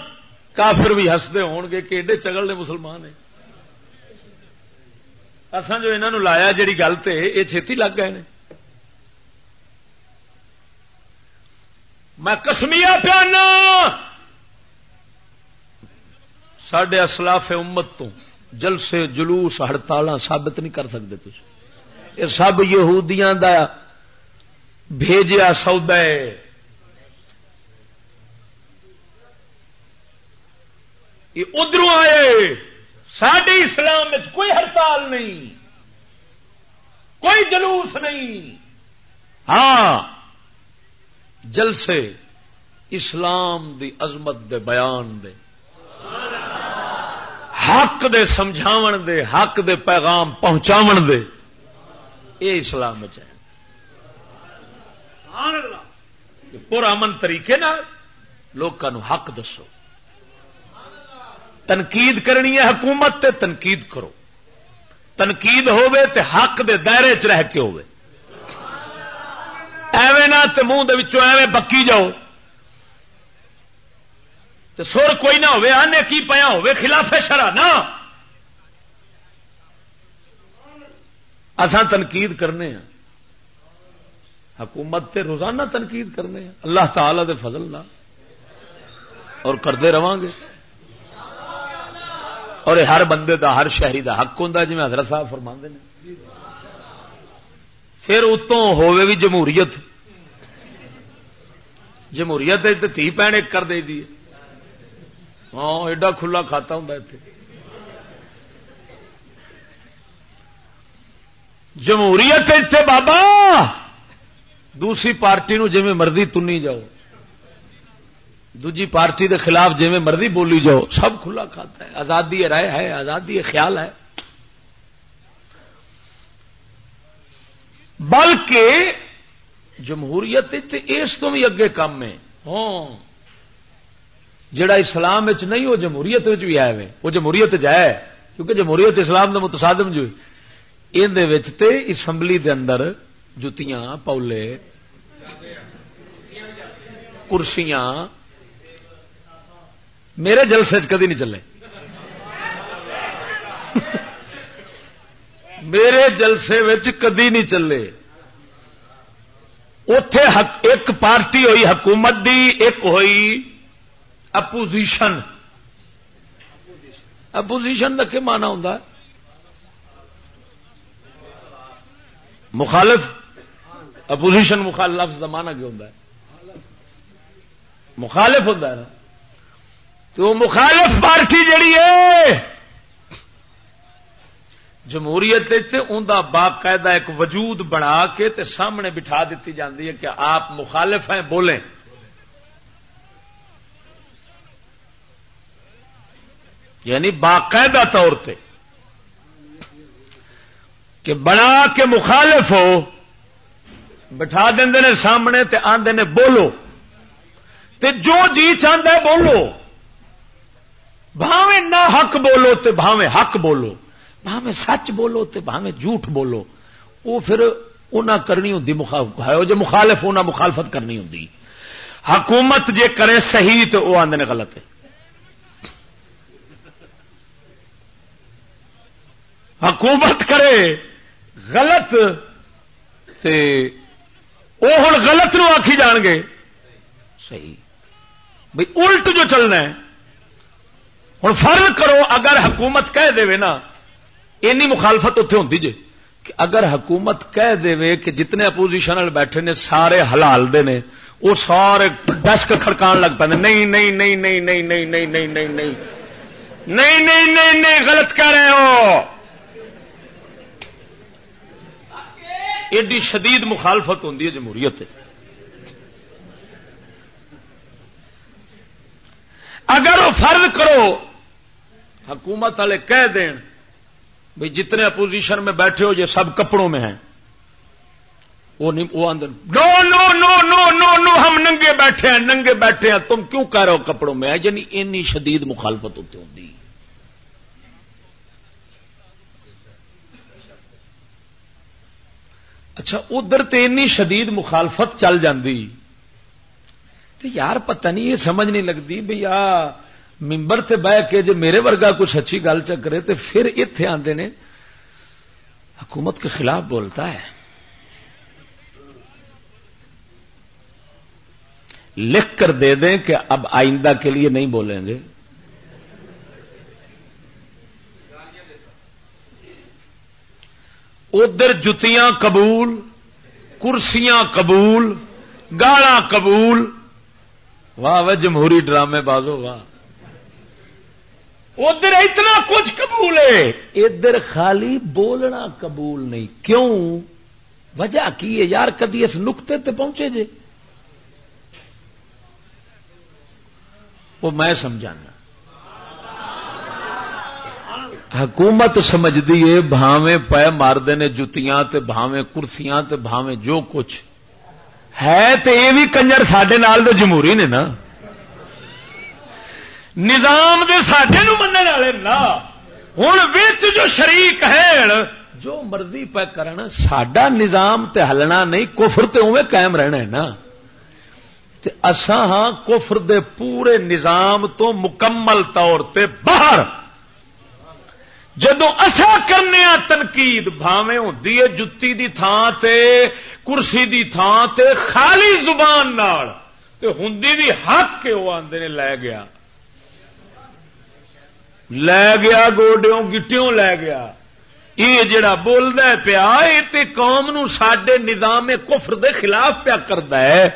S1: کافر بھی ہستے ہون گے کہ ایڈے چگل نے مسلمان ہیں۔ اصا جو انہوں لایا جیڑی گل تے یہ چھتی لگ گئے میں کسمیا پیانا۔ سڈے اسلاف امت تو جلسے جلوس ہڑتال ثابت نہیں کر سکتے تھی یہ سب یہودیاں دا بھیجیا سودا یہ ادھر آئے۔ سڈے اسلام کوئی ہڑتال نہیں۔ کوئی جلوس نہیں۔ ہاں۔ جلسے اسلام دی عظمت دے بیان دے۔ حق دے سمجھاون دے حق دے پیغام پہنچاون دے۔ یہ اسلام ہے۔ پر امن طریقے لوگوں حق دسو۔ تنقید کرنی ہے حکومت تے تنقید کرو۔ تنقید ہوے تے حق دے دائرے چ رہ کے ہوئے ایویں نہ منہ ایویں بکی جاؤ۔ تو سر کوئی نہ ہوئے آنے کی پیا ہوئے خلاف شرح نہ۔ اسان تنقید کرنے ہیں حکومت تے روزانہ تنقید کرنے ہیں اللہ تعالی دے فضل نہ اور کرتے رہا گے۔ اور ہر بندے دا، ہر شہری دا حق ہوں جی حضرت صاحب فرما نے۔ پھر اتوں ہوے بھی جمہوریت. جمہوریت تھی پہن ایک کر دے دی ہاں ایڈا کھلا کھاتا ہوں اتنے جمہوریت اتنے بابا! دوسری پارٹی نو جی مرضی تنی جاؤ. دوجی پارٹی دے خلاف جی مرضی بولی جاؤ. سب کھلا کھاتا ہے. آزادی رائے ہے، آزادی خیال ہے. بلکہ جمہوریت اس تو بھی اگے کام ہے۔ ہاں۔ جڑا اسلام نہیں وہ جمہوریت بھی آئے وہ جمہوریت جائے کیونکہ جمہوریت اسلام کا متصادم جو تے اسمبلی دے اندر جتیاں پولے کرسیاں میرے جلسے کدی نہیں چلے۔ میرے جلسے کدی نہیں چلے۔ اتے ایک پارٹی ہوئی، حکومت دی، ایک ہوئی اپوزیشن۔ اپوزیشن کا کیا مانا ہوں مخالف؟ اپوزیشن مخالف کا مانا کیا ہوں مخالف ہوتا ہے نا۔ تو مخالف پارٹی جڑی ہے جمہوریت باقاعدہ ایک وجود بنا کے تے سامنے بٹھا دیتی جاتی ہے کہ آپ مخالف ہیں، بولیں۔ یعنی باقاعدہ طور پہ کہ بنا کے مخالف ہو، بٹھا دیں نے سامنے تے آدھے نے بولو۔ تے جو جی چاہتا ہے بولو۔ بھاوے نہ حق بولو تے بھاوے حق بولو۔ بھاوے سچ بولو تے بھاوے جھوٹ بولو وہ پھر انہیں کرنی ہوں جو مخالف انہیں مخالفت کرنی ہوں حکومت جے کرے صحیح تو وہ آدھے غلط۔ ہے حکومت کرے غلط تے وہ ہوں غلط نو آخی جان گے۔ صحیح۔ بھائی الٹ جو چلنا ہے ہوں فرض کرو اگر حکومت کہہ دے نا اینی مخالفت اتنے ہوتی جی کہ اگر حکومت کہہ دے کہ جتنے اپوزیشن والے بیٹھے نے سارے حلال دے نے وہ سارے ڈسک کھڑکان لگ پہ نہیں نہیں نہیں نہیں نہیں نہیں نہیں نہیں نہیں نہیں نہیں نہیں نہیں نہیں غلط کہہ رہے ہو ایڈی شدید مخالفت ہوں جمہوریت اگر وہ فرض کرو حکومت والے کہہ دین بھائی جتنے اپوزیشن میں بیٹھے ہو، یہ سب کپڑوں میں ہیں۔ وہ نہیں وہ اندر، نو نو نو نو نو نو، ہم ننگے بیٹھے ہیں، ننگے بیٹھے ہیں، تم کیوں کہہ رہے ہو کپڑوں میں؟ یعنی اینی شدید مخالفت ہوتی ہوتی اچھا ادھر تو اینی شدید مخالفت چل جاندی۔ تو یار پتہ نہیں، یہ سمجھ نہیں لگتی بھائی آ ممبر تے بہ کے جو میرے ورگا کچھ اچھی گل چکرے تو پھر اتے آتے نے، حکومت کے خلاف بولتا ہے۔ لکھ کر دے دیں کہ اب آئندہ کے لیے نہیں بولیں گے۔ ادھر جتیاں قبول، کرسیاں قبول گالا قبول۔ واہ واہ، جمہوری ڈرامے بازو، واہ۔ ادھر اتنا کچھ قبول ہے۔ ادھر خالی بولنا قبول نہیں۔ کیوں؟ وجہ کی ہے؟ یار، کدی اس نقطے تے پہنچے جے۔ وہ میں سمجھانا۔ حکومت سمجھتی ہے، بھاویں پے مارتے نے جتیاں تے بھاویں، کرسیاں تے بھاویں جو کچھ۔ ہے تو یہ بھی کنجر سڈے نال جمہوری نے نا۔ نظام دے سڈے من والے نا ہوں جو شریک ہے جو مرضی پہ کرنا سڈا نظام تے ہلنا نہیں، کفر تے اوے قائم رہنا ہے نا۔ تے ہاں کفر دے پورے نظام تو مکمل طور تے باہر۔ جدو اصا کرنے تنقید بھاوے ہوتی ہے جتی دی تھان تے، کرسی دی تھان تے، خالی زبان نال۔ تے ہندی دی حق کے وہ آدھے نے لے گیا۔ لے گیا گوڈیوں گٹیوں لے گیا یہ جڑا بولتا پیا یہ قوم نو سڈے نظام کفر دے خلاف پیا کرتا ہے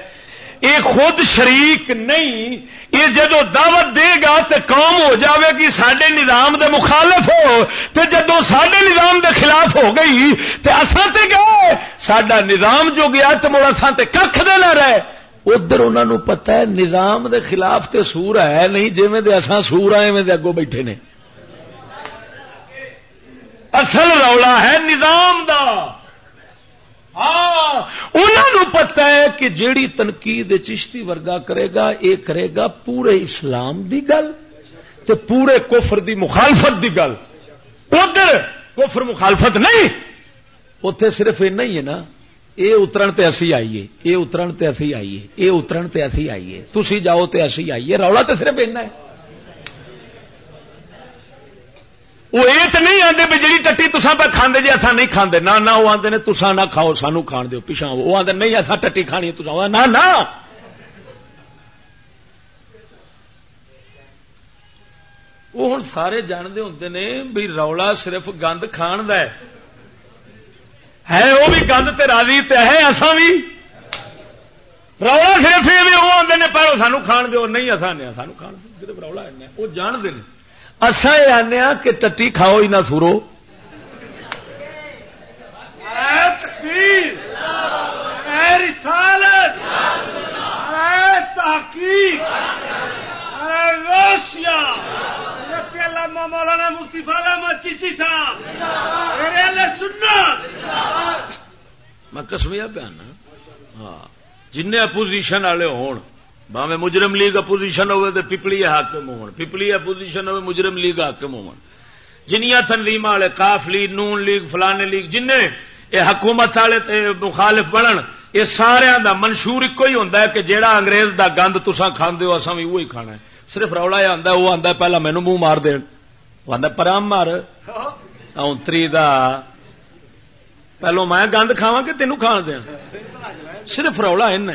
S1: یہ خود شریک نہیں یہ جدو دعوت دے گا تو قوم ہو جاوے گی سڈے نظام دے مخالف ہو تو جدو سڈے نظام دے خلاف ہو گئی تو اصل تے گئے سڈا نظام جو گیا تو مڑ اصل تے کھ دے نہ رہے ادھر انہوں پتا ہے نظام دے خلاف تے سور ہے نہیں جی اصا سور آئے میں اگوں بیٹھے نے۔ اصل رولا ہے نظام دا۔ ہاں انہوں پتا ہے کہ جیڑی تنقید چشتی ورگا کرے گا یہ کرے گا پورے اسلام دی گل تے پورے کفر دی مخالفت دی گل۔ ادھر کفر مخالفت نہیں اتے صرف ایسا ہی ہے نا۔ یہ اترن تے اسی آئیے یہ اترن تے اسی آئیے یہ اترن تے اسی آئیے تھی جاؤ تے اسی آئیے رولا تو صرف ایسا ہے وہ یہ تو نہیں آتے بھی جی ٹٹی تسا پہ کھانے جی اصا نہیں کھانے نہ نہ وہ آتے نے تسا نہ کھاؤ سانو کھان دو پیچھا وہ آتے نہیں اصا ٹٹی کھانی تسا نہ نہ وہ ہوں سارے جانتے ہوں نے بھی رولا صرف گند کھان د ہے وہ بھی گند تے راضی تے ہے اصا بھی؟ رولا صرف یہ بھی وہ آتے ہیں پہلو سانو کھان دو نہیں اصا نے، سانو کھان دو صرف رولا وہ جانتے ہیں اصا یہ آنے ہاں کہ ٹٹی کھاؤ ہی نہ سورو۔
S2: مولانا مفتی فالا چیشتی صاحب۔
S1: میں کسمیا پیا ہاں۔ جن اپوزیشن والے ہون باوے مجرم لیگ اپوزیشن ہوئے تو پپلی حاکم ہون۔ پپلی اپوزیشن ہوئے، مجرم لیگ حاکم ہون۔ جنیا تنظیم والے کاف لیگ، نون لیگ، فلانے لیگ جن یہ حکومت والے مخالف بنن، یہ سارا دا منشور ایک ہی ہوں کہ جیڑا انگریز دا گند تسا کھانے ہو اصا بھی وہی کھانا ہے۔ صرف رولا یہ آتا وہ آتا پہلا مینو منہ مار دین۔ وہ آتا پرام مار اونتری دا پہلو میں گند کھاوا کہ تینوں کھان دیا صرف رولا ان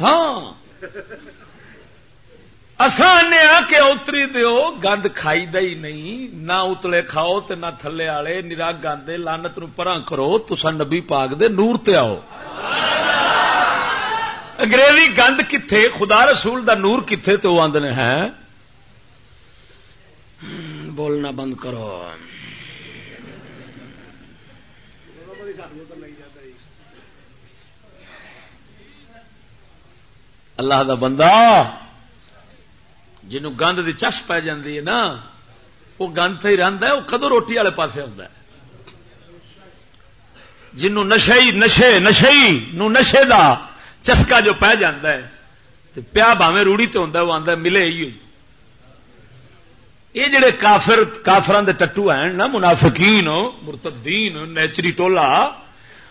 S1: ہاں آسان کہ اتری دیو گند کھائی ہی نہیں نہ اتلے کھاؤ تے نہ تھلے والے نرا گندے لانت نو پرا کرو تسا نبی پاک دے نور تے آؤ انگریزی گند کتھے خدا رسول دا نور کتھے تو آدھے ہیں بولنا بند کرو۔ اللہ دا بندہ جنوں گند کی چش پی جاتی ہے نا، وہ گند ہی رہتا ہے، وہ کدو روٹی والے پاس آتا ہے۔ جنوں نشے نشے نشے نو نشے دا چسکا جو پی جا پیا باوے روڑی تو ہوں وہ آتا ملے ہی یہ جڑے کافر، کافران دے ٹٹو ہیں نا منافقین مرتدین نیچری ٹولا،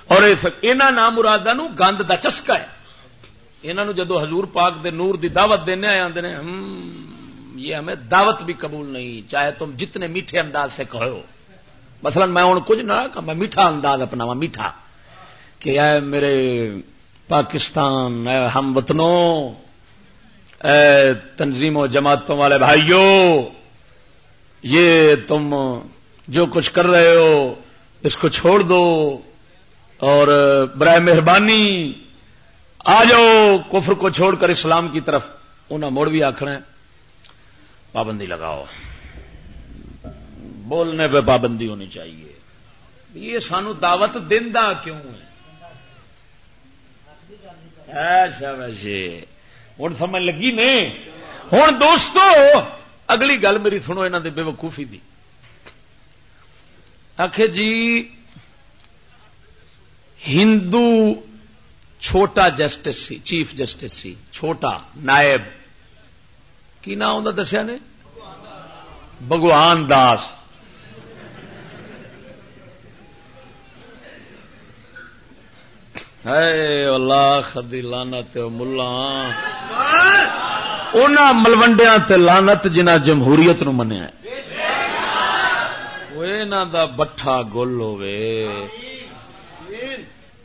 S1: اور یہاں نام مرادہ نو گند دا چسکا ہے۔ انہوں جدو حضور پاک دے نور دی دعوت دینے آئے آدھے یہ ہمیں دعوت بھی قبول نہیں، چاہے تم جتنے میٹھے انداز سے کہو۔ مثلا میں ہوں کچھ نہ میں میٹھا انداز اپنا میٹھا۔ کہ اے میرے پاکستان، اے ہم وطنوں، اے تنظیم و جماعتوں والے بھائیوں یہ تم جو کچھ کر رہے ہو، اس کو چھوڑ دو۔ اور برائے مہربانی آ جاؤ، کفر کو چھوڑ کر اسلام کی طرف۔ انہیں موڑ بھی آخنا پابندی لگاؤ۔ بولنے پہ پابندی ہونی چاہیے۔ یہ سانو دعوت دا کیوں ہے؟ اچھا، ہوں سمجھ لگی نے؟ ہوں دوستو اگلی گل میری سنو یہاں بے وقوفی دی۔ آخ جی ہندو چھوٹا جسٹس سی، چیف جسٹس سی، چھوٹا نائب۔ کی نام دسیا نے؟ بگوان داس۔ اللہ خدی لانت ملا ان ملوڈیا لانت جنہ جمہوریت نو منیا دا بٹھا گل ہوے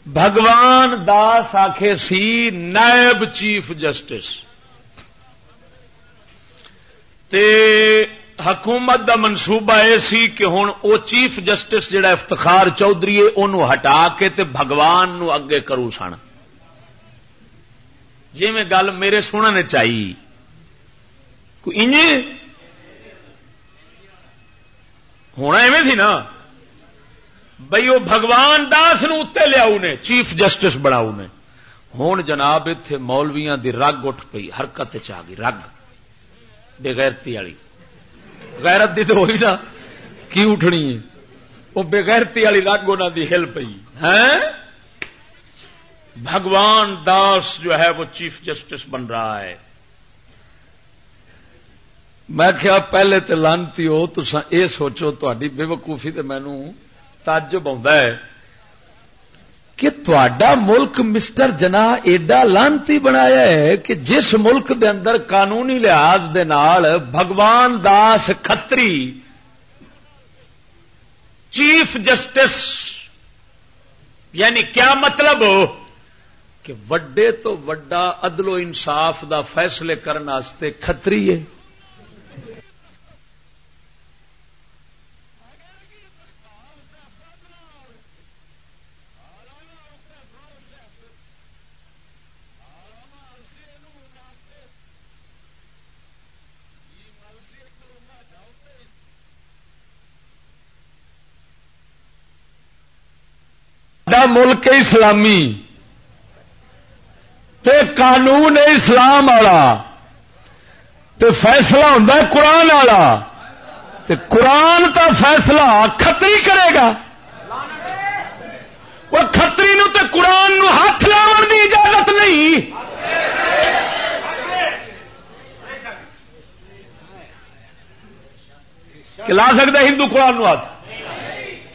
S1: بھگوان داس آخے سی، نائب چیف جسٹس۔ تے حکومت دا منصوبہ یہ سی کہ ہوں او چیف جسٹس جڑا افتخار چودھری ہے انہوں ہٹا کے تے بھگوان نو اگے کرو سن۔ جی میں گل میرے سننے چاہیے ہونا ایویں تھی نا بھائی وہ بھگوان داس نتے لیا نے چیف جسٹس بناؤ نے ہوں جناب اتے مولویا دی رگ اٹھ پی حرکت آ گئی رگ بےغیرتی والی غیرت دی تو ہوئی نا کی اٹھنی ہے وہ بےغیرتی والی رگ انہوں دی ہل پی ہے بھگوان داس جو ہے وہ چیف جسٹس بن رہا ہے میں کیا پہلے تو لانتی ہو تو یہ سوچو تاری بے وقوفی تو مینو تجب ہے کہ تا ملک مسٹر جنا ایڈا لانتی بنایا ہے کہ جس ملک دے اندر قانونی لحاظ دے نال بھگوان داس کتری چیف جسٹس یعنی کیا مطلب؟ کہ وڈے تو وڈا عدل و انصاف دا فیصلے کرنے کتری ہے۔ ملک اسلامی تے قانون اسلام والا تے فیصلہ ہوں قرآن والا تے قرآن کا فیصلہ کتری کرے گا۔ وہ کتری نو تے قرآن نو ہاتھ لاؤ کی اجازت نہیں۔ لا سکتا ہندو قرآن نو ہاتھ؟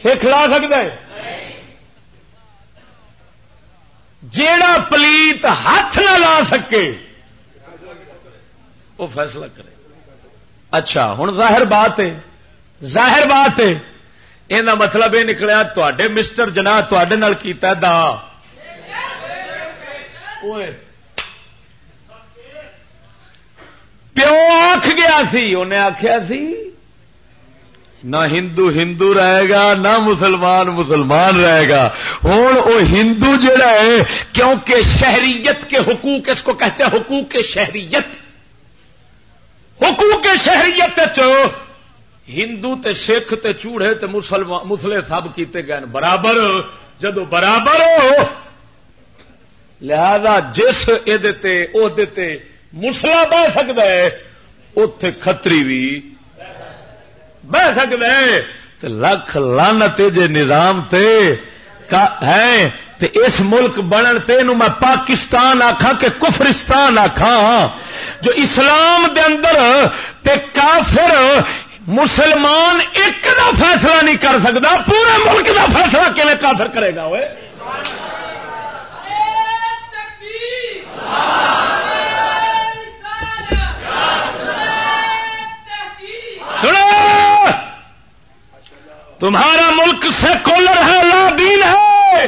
S1: سکھ لا سکتا ہے۔ جیڑا پلیت ہاتھ نہ لا سکے، وہ فیصلہ کرے۔ اچھا ہوں ظاہر بات ہے، ظاہر بات ہے یہ مطلب یہ نکلیا تے مسٹر جنا کیتا دا۔ پیو آخ گیا سی انہیں آخیا سی نہ ہندو ہندو رہے گا، نہ مسلمان مسلمان رہے گا۔ ہوں وہ ہندو جڑا ہے، کیونکہ شہریت کے حقوق اس کو کہتے ہیں حقوق شہریت۔ حقوق شہریت ہندو تے سکھ تے چوڑے تے مسلے سب کیتے گئے برابر، جدو برابر ہو، لہذا جس یہ مسلا بہ سکتا ہے اتے کتری بھی بہ سکتا ہے لکھ لانت جے نظام تے ہے۔ تے اس ملک بنن تے نو میں پاکستان آخا کہ کفرستان آخا جو اسلام دے اندر تے کافر مسلمان ایک دا فیصلہ نہیں کر سکتا پورے ملک دا فیصلہ کیون کافر کرے گا وہ تمہارا ملک سیکولر ہے، لا دین ہے۔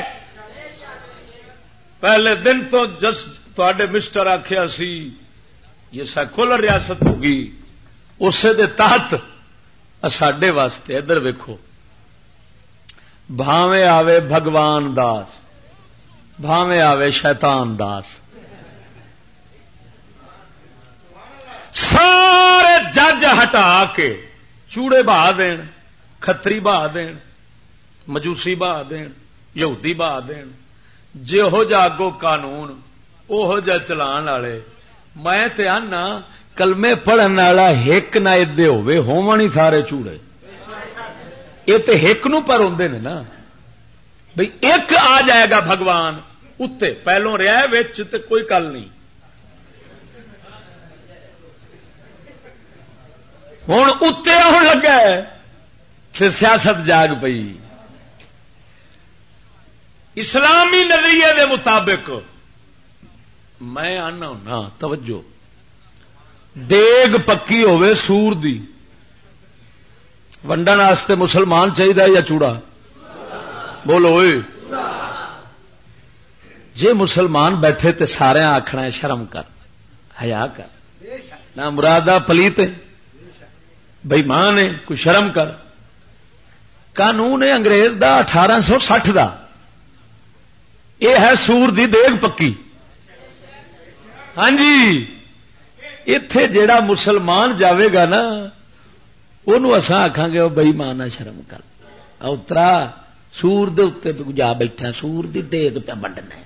S1: پہلے دن تو جس تے مسٹر آخیا سی، یہ سیکولر ریاست ہوگی، اسے دے تحت ساڈے واسطے، ادھر ویکو بھاوے آوے بھگوان داس بھاوے آوے شیطان داس۔ سارے جج ہٹا کے چوڑے بہا دین۔ کتری بہا دین مجوسی بہا دین یہودی بہا دین جہو جا اگو قانون وہ جا چلان والے میں تے آنا کلمے پڑھن والا ہک نہ ادے ہوے ہون ہی سارے چوڑے یہ تو ہک نو پر ہوں نے نا بھئی ایک آ جائے گا بھگوان اتنے پہلو رہا تے کوئی کل نہیں ہوں اتنے آن لگا ہے پھر سیاست جاگ پئی اسلامی نظریے دے مطابق میں آنا ہونا توجہ دیگ پکی ہوے سور دی ونڈن واسطے مسلمان چاہیے یا چوڑا بولو جے مسلمان بیٹھے تے سارے آخنا شرم کر ہیا کر نہ مرادہ پلیت بئی ماں نے کوئی شرم کر قانون انگریز دا، اٹھارہ سو سٹھ کا یہ ہے سور دی دیگ پکی۔ ہاں جی۔ اتے جیڑا مسلمان جاوے گا نا اسا آخان گے وہ بئی ماں نہ شرم کر۔ اترا، سور دے اتنے جا بیٹھا، سور دی دیگ پہ بنڈنا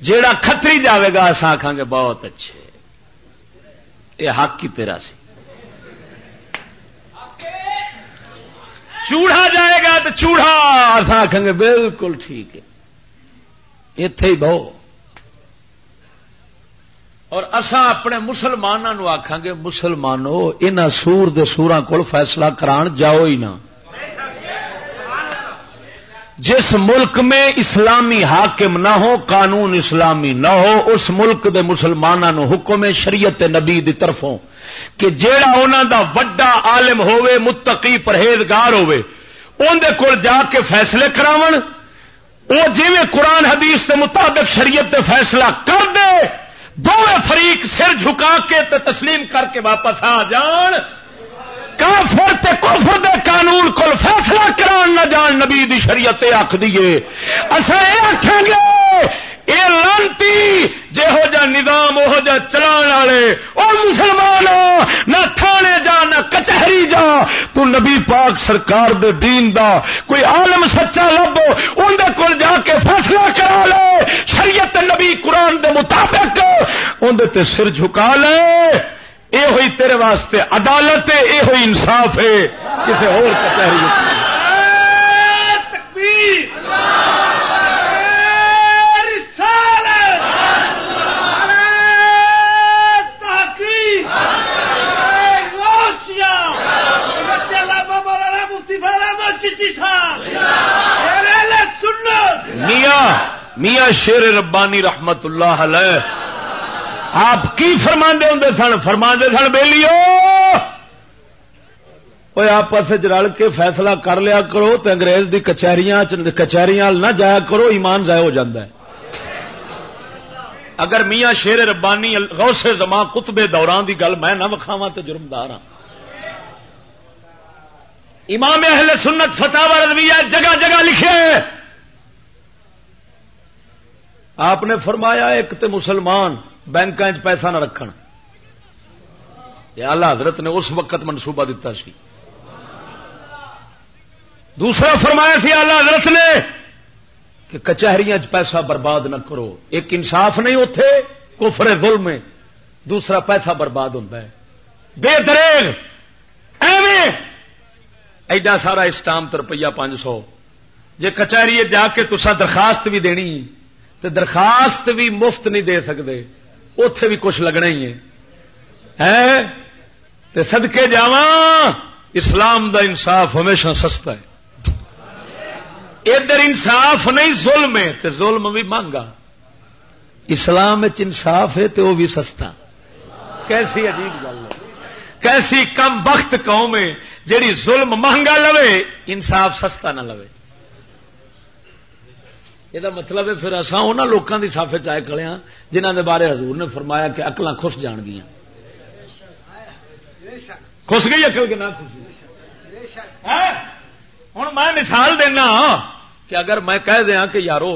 S1: جیڑا کتری جاوے گا اصا آخان گے، بہت اچھے۔ یہ حق ہی تیرا سی۔ چوڑا جائے گا تو چوڑا۔ اصا آخان گے بالکل ٹھیک ہے۔ اتے ہی بہو۔ اور اسا اپنے مسلمانوں آخان گے مسلمانوں ان سور دے سورا کو فیصلہ کران جاؤ ہی نہ۔ جس ملک میں اسلامی حاکم نہ ہو، قانون اسلامی نہ ہو، اس ملک دے مسلمانوں حکم شریعت نبی دی طرفوں کہ جیڑا انہوں دا وڈا عالم ہوئے متقی پرہیزگار ہوئے اندر کول جا کے فیصلے کراون وہ جی قرآن حدیث کے مطابق شریعت دے فیصلہ کر دے دونوں فریق سر جھکا کے تے تسلیم کر کے واپس آ جان۔ کافر تے کفر دے قانون کو فیصلہ کران نہ جان، نبی دی شریعت آخ دیے اصا یہ آخیں گے یہ لانتی، جہو جا نظام وہ جا چلان والے اور مسلمان نہ تھانے جا، نہ کچہری جا، تو نبی پاک سرکار دے دین دا کوئی عالم سچا لبو اندر کول جا کے فیصلہ کرا لے، شریعت نبی قرآن دے مطابق اندر تے سر جھکا لے یہ ہوئی تیرے واسطے عدالت ہے یہ ہوئی انصاف ہے کسی اور کچہری میاں میاں شیر ربانی رحمت اللہ علیہ۔ آپ کی فرما ہوں سن؟ فرما سن بہلی آپس رل کے فیصلہ کر لیا کرو تو انگریز دی کچہریاں کچہریاں نہ جایا کرو، ایمان ضائع ہو جاتا ہے۔ اگر میاں شیر ربانی غوث زمان کتبے دوران دی گل میں نہ وکھاوا تو جرمدار ہاں۔ امام اہل سنت فتح رضویہ جگہ جگہ لکھے آپ نے فرمایا ایک تے مسلمان بینک پیسہ نہ رکھ آلہ حضرت نے اس وقت منصوبہ دیتا سی۔ دوسرا فرمایا سی آلہ حضرت نے کہ کچہری پیسہ برباد نہ کرو۔ ایک انصاف نہیں اتے کفر ظلم میں دوسرا پیسہ برباد ہوتا ہے۔ بے دریگ ایویں ایڈا سارا اسٹام تو روپیہ پانچ سو۔ جی کچہری جا کے تسا درخواست بھی دینی۔ تو درخواست بھی مفت نہیں دے سکتے اتے بھی کچھ لگنا ہی ہے۔ سدکے جا اسلام دا انصاف ہمیشہ سستا ہے۔ ادھر انصاف نہیں، ظلم ہے۔ تو ظلم بھی مانگا۔ اسلام انصاف ہے تو وہ بھی سستا۔ کیسی عجیب گل ہے۔ کیسی کم بخت قوم ہے جیڑی ظلم مہنگا لوے، انصاف سستا نہ لوے۔ یہ مطلب ہے پھر اصا ان لوگوں کی سافے چائے کھڑے ہاں جنہوں بارے حضور نے فرمایا کہ اکل خوش جان گیا خوش گئی اکل کے نہ ہوں میں مثال دینا کہ اگر میں کہہ دیا کہ یارو،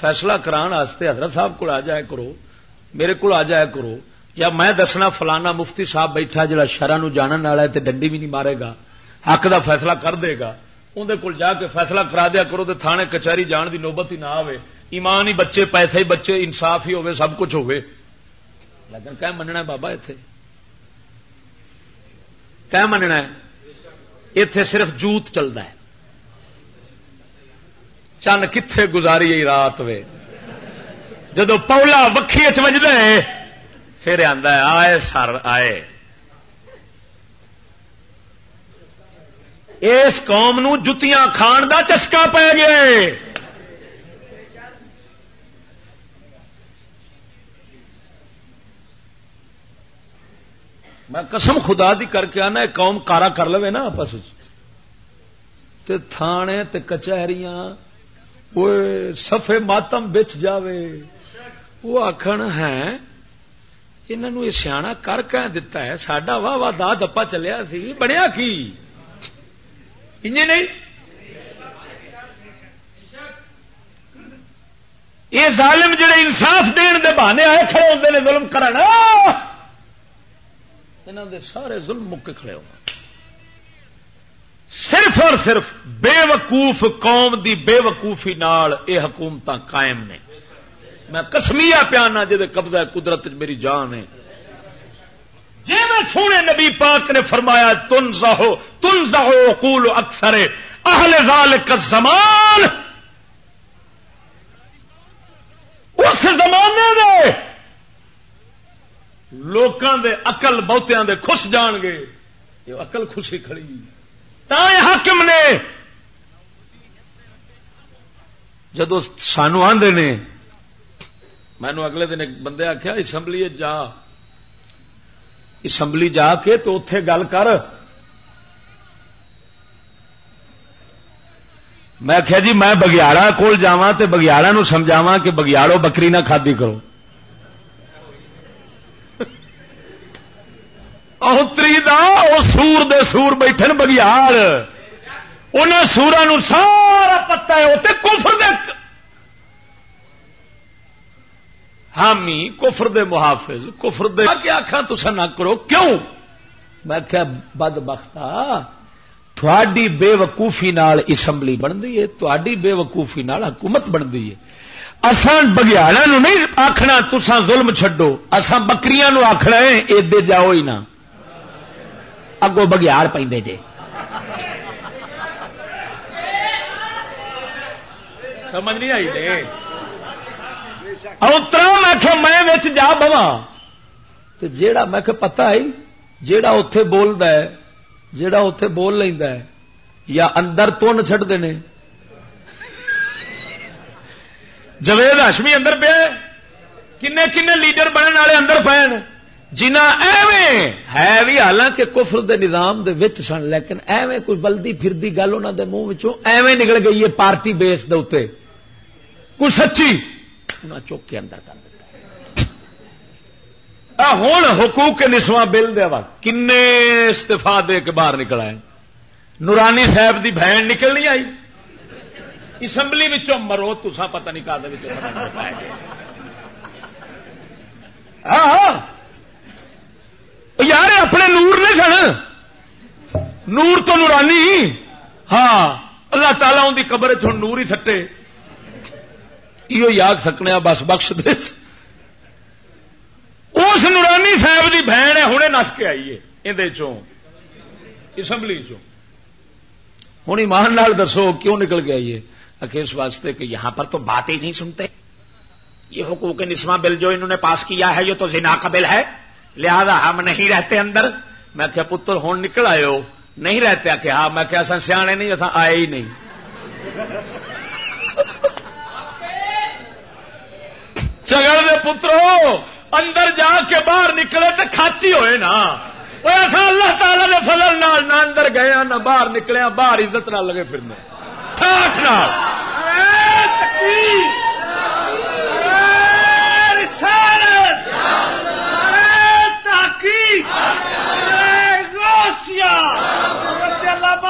S1: فیصلہ کران حضرت صاحب کو آ جائے کرو، میرے کو آ جائے کرو یا میں دسنا فلانا مفتی صاحب بیٹھا جا شرح جانن والا ہے ڈنڈی بھی نہیں مارے گا، حق دا فیصلہ کر دے گا۔ اندر کول جا کے فیصلہ کرا دیا کرو تو تھانے کچہری جان دی نوبت ہی نہ آئے ایمان ہی بچے، پیسے ہی بچے، انصاف ہی ہوئے سب کچھ ہوئے لیکن کیا مننا ہے بابا اتے کیا مننا ہے؟ اتے صرف جوت چلتا ہے۔ چند کتنے گزاری رات وے؟ جدو پولا وکھی چجد پھر آئے سر، آئے۔ اس قوم نو جتیاں کھان دا چسکا پی گیا۔ میں قسم خدا دی کر کے آنا قوم کارا کر لو نا آپس تے تھانے تے کچہریاں سفے ماتم بچ جاوے۔ وہ آخر ہے انہوں یہ سیاح کر کہ دتا ہے سڈا واہ واہ دا دپا چلیا سی، بنیا کی؟ نہیں یہ ظالم جڑے انصاف دین دے بہانے آئے کھڑے ہوتے ہیں ظلم کرنا انہوں دے سارے ظلم مک کھڑے ہو صرف اور صرف بے وقوف قوم دی بے وقوفی نال اے حکومت قائم نے۔ میں کسمیا پیانا جی قبضہ قدرت میری جان ہے۔ جی میں سونے نبی پاک نے فرمایا تن زہو تن زہو اقول اکثر، اہل زال کا زمان اس زمانے دے لوکاں دے اقل بہتیاں دے خوش جان گے۔ یہ اقل خوشی کھڑی۔ تا حاکم نے، جدو سانو آدھے نے مینو اگلے دن ایک بندے آخیا اسمبلی جا۔ اسمبلی جا کے تو اتے گل کر۔ میں آخیا جی میں بگیاڑا کول جا تو بگیاڑا سمجھاوا کہ بگیاڑو بکری نہ کھادی کرو۔ اوتری دا سور دے سور بیٹھے بگیاڑ۔ ان سورا سارا پتا ہے وہ کفر دے حامی، کفر دے محافظ، کفر دے کیا آخا تسا نہ کرو؟ کیوں؟ میں کیا بد بختا تھوڑی بے وقوفی نال اسمبلی بنتی ہے، تھوڑی بے وقوفی نال حکومت بنتی ہے۔ اسان بگیاڑا نہیں آخنا تسا ظلم چڈو اسان بکری آخنا ہے ادے جاؤ ہی نہ۔ اگو بگیاڑ پہ جے۔ سمجھ نہیں آئی جی۔ دے اترا میں میں جا بوا تو جیڑا میں پتا ہی جیڑا اتے بولتا ہے، جیڑا اتے بول لینا ہے، یا اندر تن چڈتے ہیں جوید ہاشمی اندر پہ کنے کنے لیڈر بننے والے اندر پے جنا ایویں ہے بھی، حالانکہ کفر دے نظام دے وچ سن، لیکن ایویں کوئی بلدی پھردی گل انہوں دے منہ ایویں نکل گئی ہے، پارٹی بیس دے کوئی سچی انہیں چوک کے اندر کر دیتا ہوں حقوق نسواں بل دے کن استفا دے کے باہر نکل آئے۔ نورانی صاحب دی بہن نکلنی آئی۔ اسمبلی مرو تسا پتہ نہیں کہ ہاں ہاں یار اپنے نور نے سن۔ نور تو نورانی۔ ہاں اللہ تعالیٰ ان کی قبر چ نور ہی سٹے۔ یہ یاد سکنے بس بخش دے۔ اس نورانی صاحب کی بہن ہے ہوں نس کے آئی ہے اسمبلی ہوں ایمان لال دسو، کیوں نکل کے آئیے اس واسطے کہ یہاں پر تو بات ہی نہیں سنتے۔ یہ حقوق نسواں بل جو انہوں نے پاس کیا ہے، یہ تو زنا کا بل ہے۔ لہذا ہم نہیں رہتے اندر۔ میں کیا پتر ہوں نکل آئے ہو۔ نہیں رہتے کہ ہاں میں کیا سیانے نہیں آئے ہی نہیں۔ چگڑ دے پترو، اندر جا کے باہر نکلے تو کھاچی ہوئے نا۔ اللہ تعالی نے فضل نال نہ اندر گئے نہ باہر نکلے باہر عزت نہ لگے پھرنے ٹھاٹ نال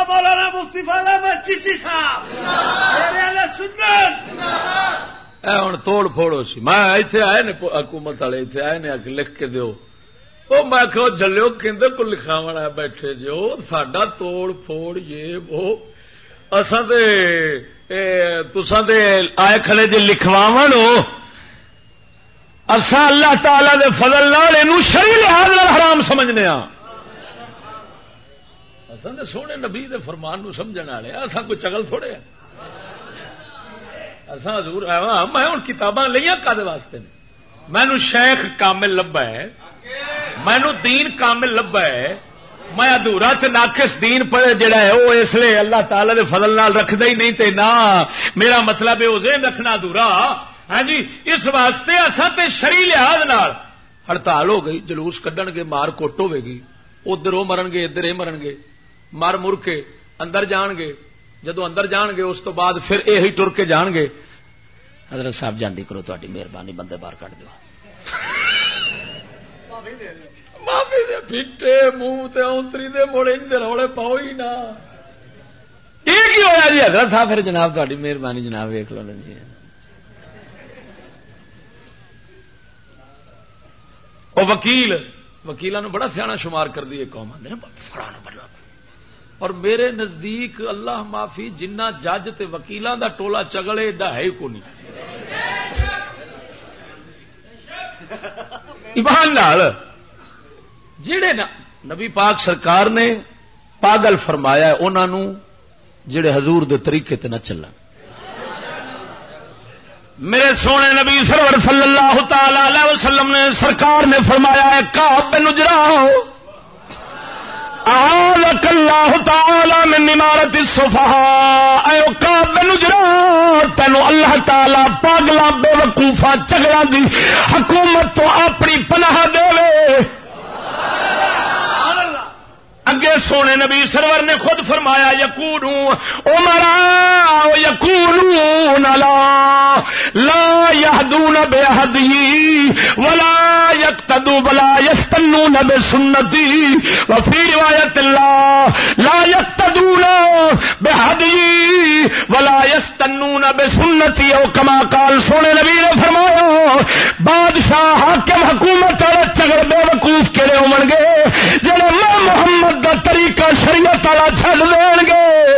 S2: مولانا مفتی چیچی صاحب سنت۔
S1: ہوں توڑ پھوڑو سی۔ میں اتنے آئے نے حکومت والے اتنے آئے نے لکھ کے دو وہ میں کہ جلو کہ کو لکھاو بیٹھے جو ساڈا توڑ پھوڑ یہ وہ۔ اصا دے آئے کھڑے جی لکھواو اصا اللہ تعالی دے فضل نال یہ شری لحاظ حرام سمجھنے ہاں اصل سونے نبی دے فرمان نو سمجھنے والے اصا کوئی چگل تھوڑے ہیں حضور میں ہوں کتاباں لیا کد واسطے مینو شیخ کامل لبا ہے۔ مینو دین کامل لبا ہے۔ میں ادھورا ناقص دین پڑے جڑا ہے وہ اس لیے اللہ تعالی دے فضل نال رکھدا ہی نہیں تے نہ۔ میرا مطلب ہے اسے رکھنا ادھورا۔ ہاں جی اس واسطے اصا تے شری لحاظ نال ہڑتال ہو گئی، جلوس کڈن گے، مار کوٹ ہوے گی۔ ادھر وہ مرن گے ادھر یہ مرن گے مر مر کے اندر جان گے۔ جدو اندر جان گے اس تو بعد پھر یہ ٹر کے جان گے۔ حضرت صاحب جاندی کرو تاری مہربانی بندے باہر کٹ دو منہ اونتری دے روڑے پاؤ ہی نہ۔ یہ جی؟ حضرت صاحب پھر جناب تاری مہربانی جناب ویک لو جی وہ وکیل وکیلوں بڑا سیاح شمار کر دی قوم آدھے بڑا۔ اور میرے نزدیک اللہ معافی جنہ جج تے وکیلاں دا ٹولا چگڑے ایڈا ہے کو نہیں؟ ایمان نال۔ جڑے نا نبی پاک سرکار نے پاگل فرمایا انہوں جڑے حضور دے طریقے تے نہ چلن میرے سونے نبی سرور صلی اللہ تعالی علیہ وسلم نے سرکار نے فرمایا ہے کاب بن اللہ تعالی من نمارت سفا اے کعب نجرا تینو اللہ تعالی پاگلا بے وقوفا چگلا دی حکومت تو اپنی پناہ دے اگے سونے نبی سرور نے خود فرمایا یقون عمرا یقون لا لا یهدون بهدی ولا یقتدوا ولا یستنون بسنتی وفي روایت اللہ، لا یقتدون بهدی ولا یستنون بسنتی او کما قال سونے نبی نے فرمایا، بادشاہ حاکم حکومت والے چگر بے وقوف کہڑے ہون گے جڑے میں محمد دا طریقہ شریعت والا چل دین گے۔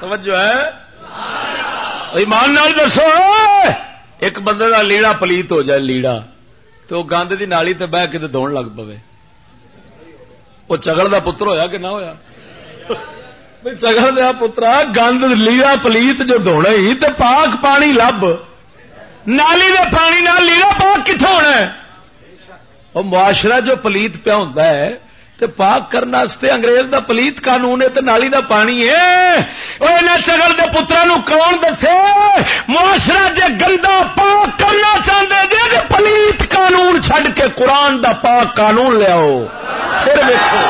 S1: توجہ ہے؟ ایمان نال دسو، ایک بندے کا لیڑا پلیت ہو جائے، لیڑا۔ تو گند کی نالی تے بہ کے دھو لگ پے وہ چگل دا پتر ہویا کہ نہ ہویا؟ چگل دیا پترا گند لیڑا پلیت جو دھونا ہی تو پاک پانی لب۔ نالی دے پانی نال لیڑا پاک کتوں ہونا وہ معاشرہ جو پلیت پیا ہوتا ہے تے پاک کرنے انگریز دا پلیت قانون ہے تے نالی دا پانی ہے۔ او وہ چگل کے پترا نو کون دسے؟ معاشرہ جے گندا پاک کرنا چاہتے جی پلیت قانون چھڈ کے قرآن دا پاک قانون لیاؤ پھر ویکو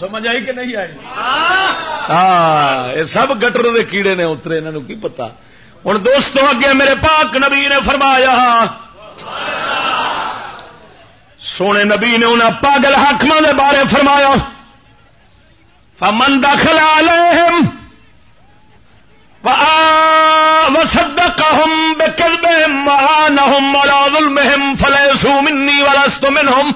S1: سمجھ آئی کہ نہیں آئی؟ ہاں یہ سب گٹر دے کیڑے نے اترے انہوں کی پتا ہوں دوستوں اگے میرے پاک نبی نے فرمایا سونے نبی نے انہیں پاگل حاقم کے بارے فرمایا، فمن دخل علیہم وصدقهم بكذبهم وعانهم على ظلمهم فليسوا مني ولست منهم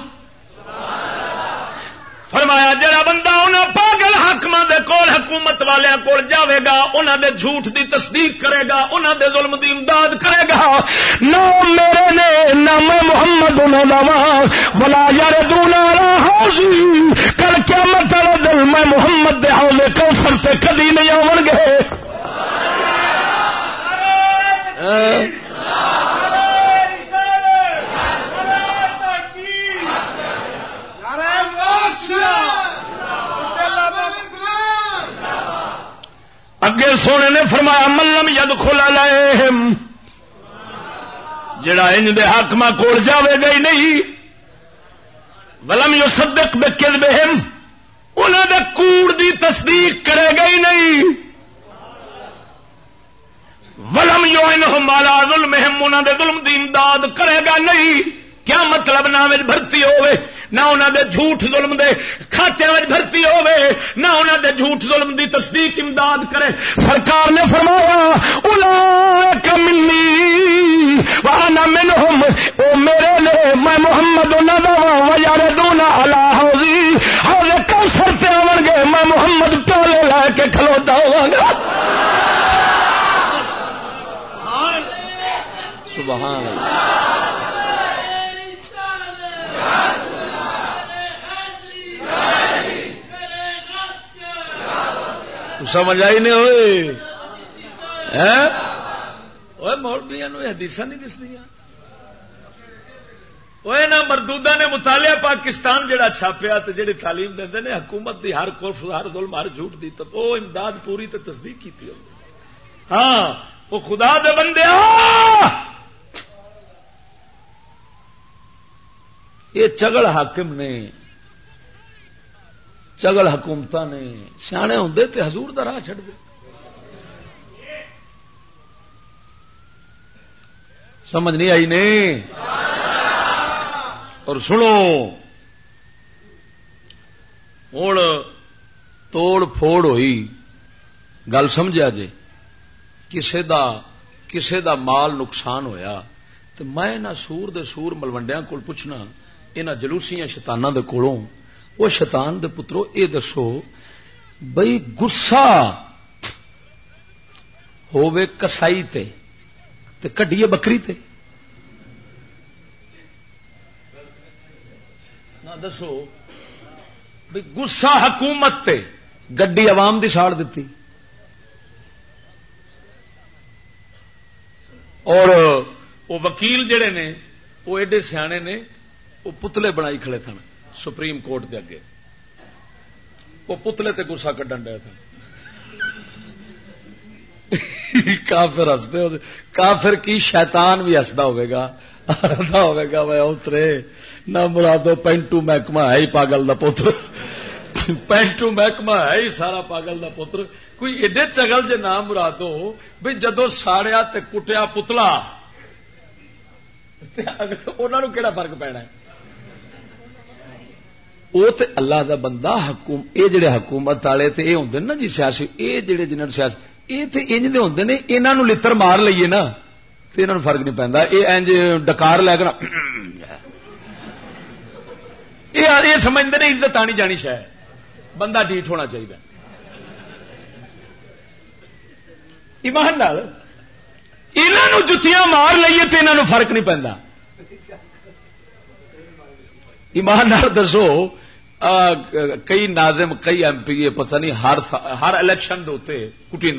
S1: فرمایا، جڑا بندہ انہوں پاگل حکم دے کول، حکومت والے کول جاوے گا انہوں دے جھوٹ دی تصدیق کرے گا انہوں دے ظلم دی امداد کرے گا۔ نہ میرے نے، نہ میں محمد بلا یار دونا کر کیا مطلب دل میں محمد دے حولے کوسر سے کدی نہیں آن گے۔ اگے سونے نے فرمایا، ملم ید کھلا لائے جڑا انج دے حاقم کول جاوے گا ہی نہیں، ولم یو سدک بے کل بہم انہوں دے کوڑ دی تصدیق کرے گا ہی نہیں۔ ولم یو ان مالا ظلم انہوں دے ظلم دی امداد کرے گا نہیں۔ کیا مطلب نہ بھرتی ہوئے نہ انہوں دے جھوٹ ظلم دے کھاتے میں بھرتی ہوے نہ انہوں دے جھوٹ ظلم دی تصدیق امداد کرے۔ سرکار نے فرمایا کملی وانا منہم، او میرے لے میں محمد انہوں دا یار دونا اللہ حوضی۔ حوض کوثر سے آن گے، میں محمد ٹولے لے کے کھلوتا ہوا گا۔ سبحان اللہ۔ سمجھ آئی نہیں ہوئے مولویا حدیث نہیں دس دیا نہ مردودا نے مطالعہ پاکستان جڑا چھاپیا تو جڑی تعلیم دے نے، حکومت دی ہر کلف ہر ظلم ہر جھوٹ دی تو وہ امداد پوری تو تصدیق کی ہاں وہ خدا دے بندے یہ چگل حاکم نے چگل حکومت نے، سیانے ہوں تو ہزور کا راہ چڑ دے۔ سمجھ نہیں آئی نہیں اور سنو ہوں توڑ پھوڑ ہوئی، گل سمجھا جی کسے دا کسے دا مال نقصان ہویا تو میں نہ سور دے سور ملوڈیا کو پوچھنا یہاں جلوسیاں شتانہ دے کولوں وہ شیطان دے پترو، اے دسو، بئی گسا ہووے کسائی تے تے کڈیے بکری تے۔ نہ دسو بھئی گسا حکومت تے گڈی عوام دی ساڑ دیتی۔ اور وہ وکیل جڑے نے، وہ ایڈے سیانے نے، وہ پتلے بنائی کھڑے تھے سپریم کورٹ دے اگے۔ وہ پتلے تے گسا کڈن ڈیا تھا کافر ہستے کافر کی شیطان بھی ہستا ہوگا ہوگا میں اترے۔ نہ مرادو، پینٹو محکمہ ہے ہی پاگل دا پتر۔ پینٹو محکمہ ہے ہی سارا پاگل دا پتر۔ کوئی ایڈے چگل جے نام مرادو۔ بھی جدو ساڑیا تے کٹیا پتلا۔ انہوں کہڑا فرق پینا ہے؟ وہ تو اللہ دا بندہ حکوم اے جڑے حکومت والے تے اے ہوندے نا جی سیاسی اے جڑے جنہاں سیاست اے تے انج دے ہوندے نے انہاں نو لتر مار لئیے نا تے انہاں نو فرق نہیں پیندا اے انج ڈکار لے کے اے اے سمجھدے نے عزت آنی جانی شے بندہ ڈیٹ ہونا چاہیے ایمان نال انہاں نو جتیاں مار لئیے تے انہاں نو فرق نہیں پیندا ایمان نال دسو کئی ناظم، کئی ایم پی پتہ نہیں، ہر ہر الیکشن کٹی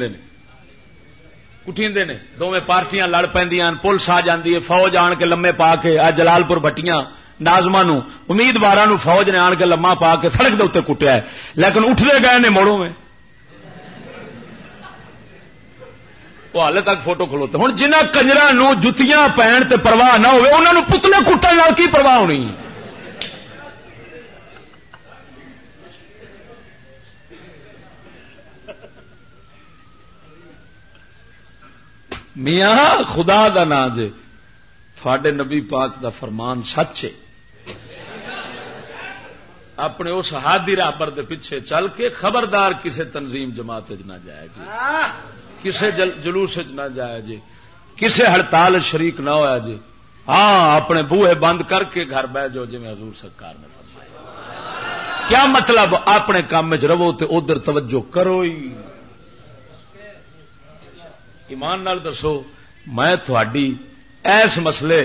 S1: کٹی نے۔ دونوں پارٹیاں لڑ پہ پولیس آ جاتی ہے، فوج آن کے لمے پا کے، آ جلال پور بٹیاں نازما امیدوار فوج نے آن کے لما پا کے سڑک دے کٹیا ہے۔ لیکن اٹھتے گئے نے موڑوں میں۔ وہ ہال تک فوٹو کھلوتے ہوں جنہ کنجر جتیاں پہن تے پرواہ نہ ہوئے انہوں پتلے کٹن کی پرواہ ہونی؟ میاں خدا دا نا جے۔ تھوڑے نبی پاک دا فرمان سچ ہے۔ اپنے اس ہادی رابر دے پیچھے چل کے خبردار کسے تنظیم جماعت نہ جائے جی۔ کسے جلوس نہ جائے جی۔ کسے ہڑتال شریک نہ ہوا جی۔ ہاں اپنے بوہے بند کر کے گھر بہ جو جی حضور سرکار نے فرمایا۔ کیا مطلب اپنے کام رہو تو ادھر توجہ کرو ہی؟ ایمان نال دسو، میں تھوڑی ایس مسئلے،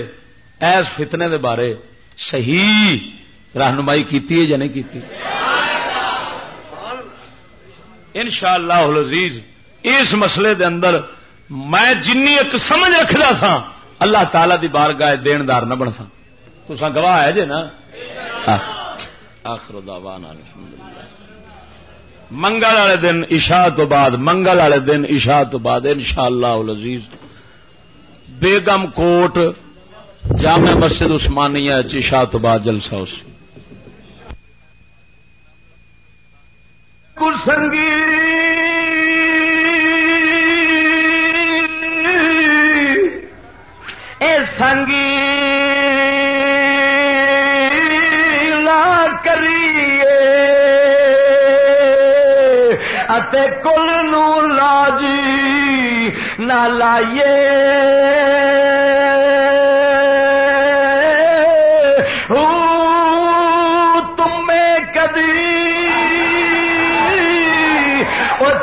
S1: ایس فتنے دے بارے صحیح رہنمائی کیتی ہے یا نہیں کیتی؟ ان شاء اللہ عزیز اس مسئلے دے اندر میں جن ایک سمجھ رکھتا سا اللہ تعالی دی بار گائے دیندار نہ بن سا تو گواہ ہے جی نا؟ آخر دعوانا الحمدللہ۔ منگل والے دن عشاء تو بعد، منگل والے دن عشاء تو بعد ان شاء اللہ عزیز بیگم کوٹ، جامع مسجد عثمانیہ عشاء تو بعد جلسہ اس
S3: سنگی اے سنگی اتے کل نو لاجی نہ لائیے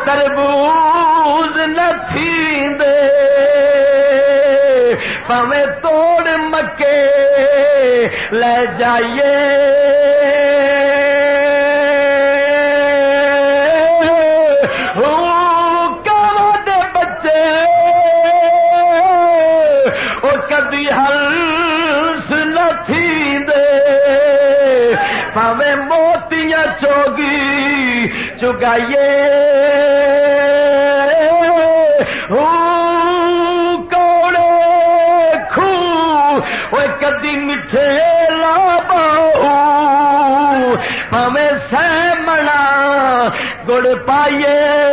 S3: تربوز نتھی دے پویں توڑ مکے لے جائیے کدی ہلس نتھی دے پویں موتیاں چوگی چگائیے کوڑے خو کدی میٹھے لا پویں سہ منا گڑ پائیے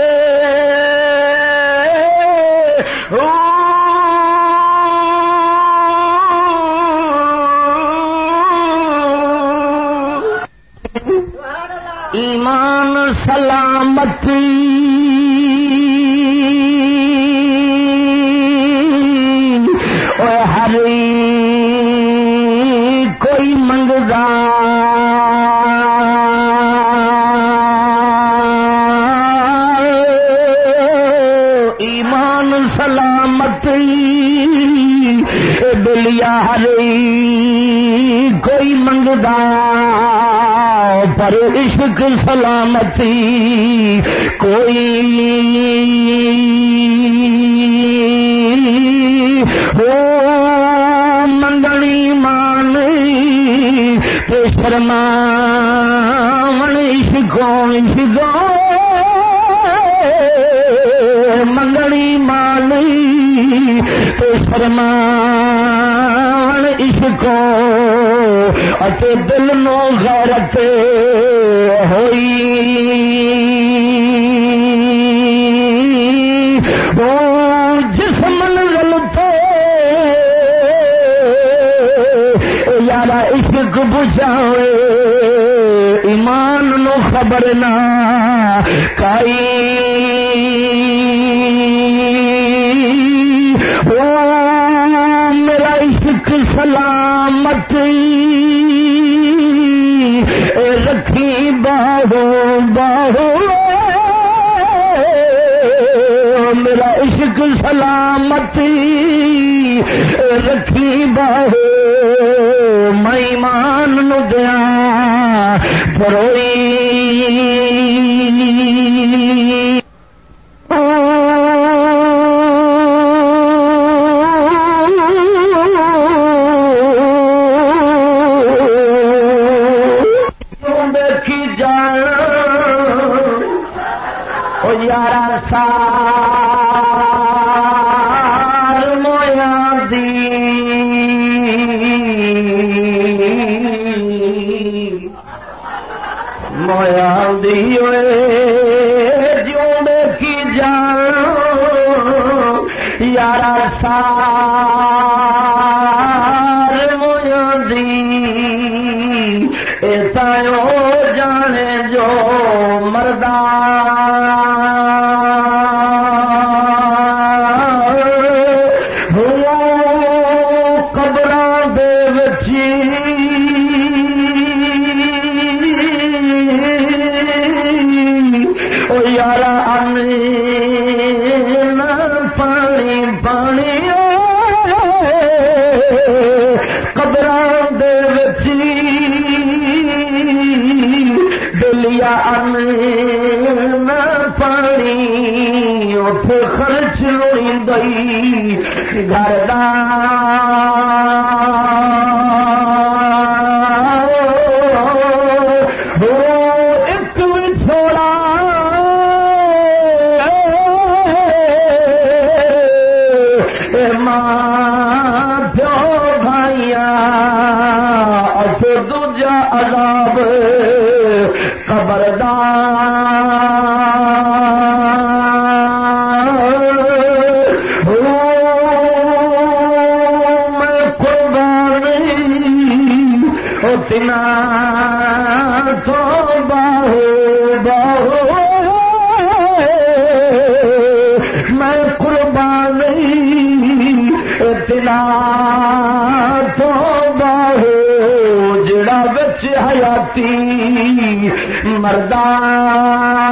S3: عشق سلامتی کوئی ہو منگنی مان شرما عشقوں عشقوں منگنی مان شرما اتے دل نو غیرت ہوئی۔ جسم للتے یار عشق ایمان نو خبر نہ کائی۔ سلامتی رکھی بہ مہمان نو دیا پروئی دیکھی جان یار سارا یارا گردان حیاتی مردان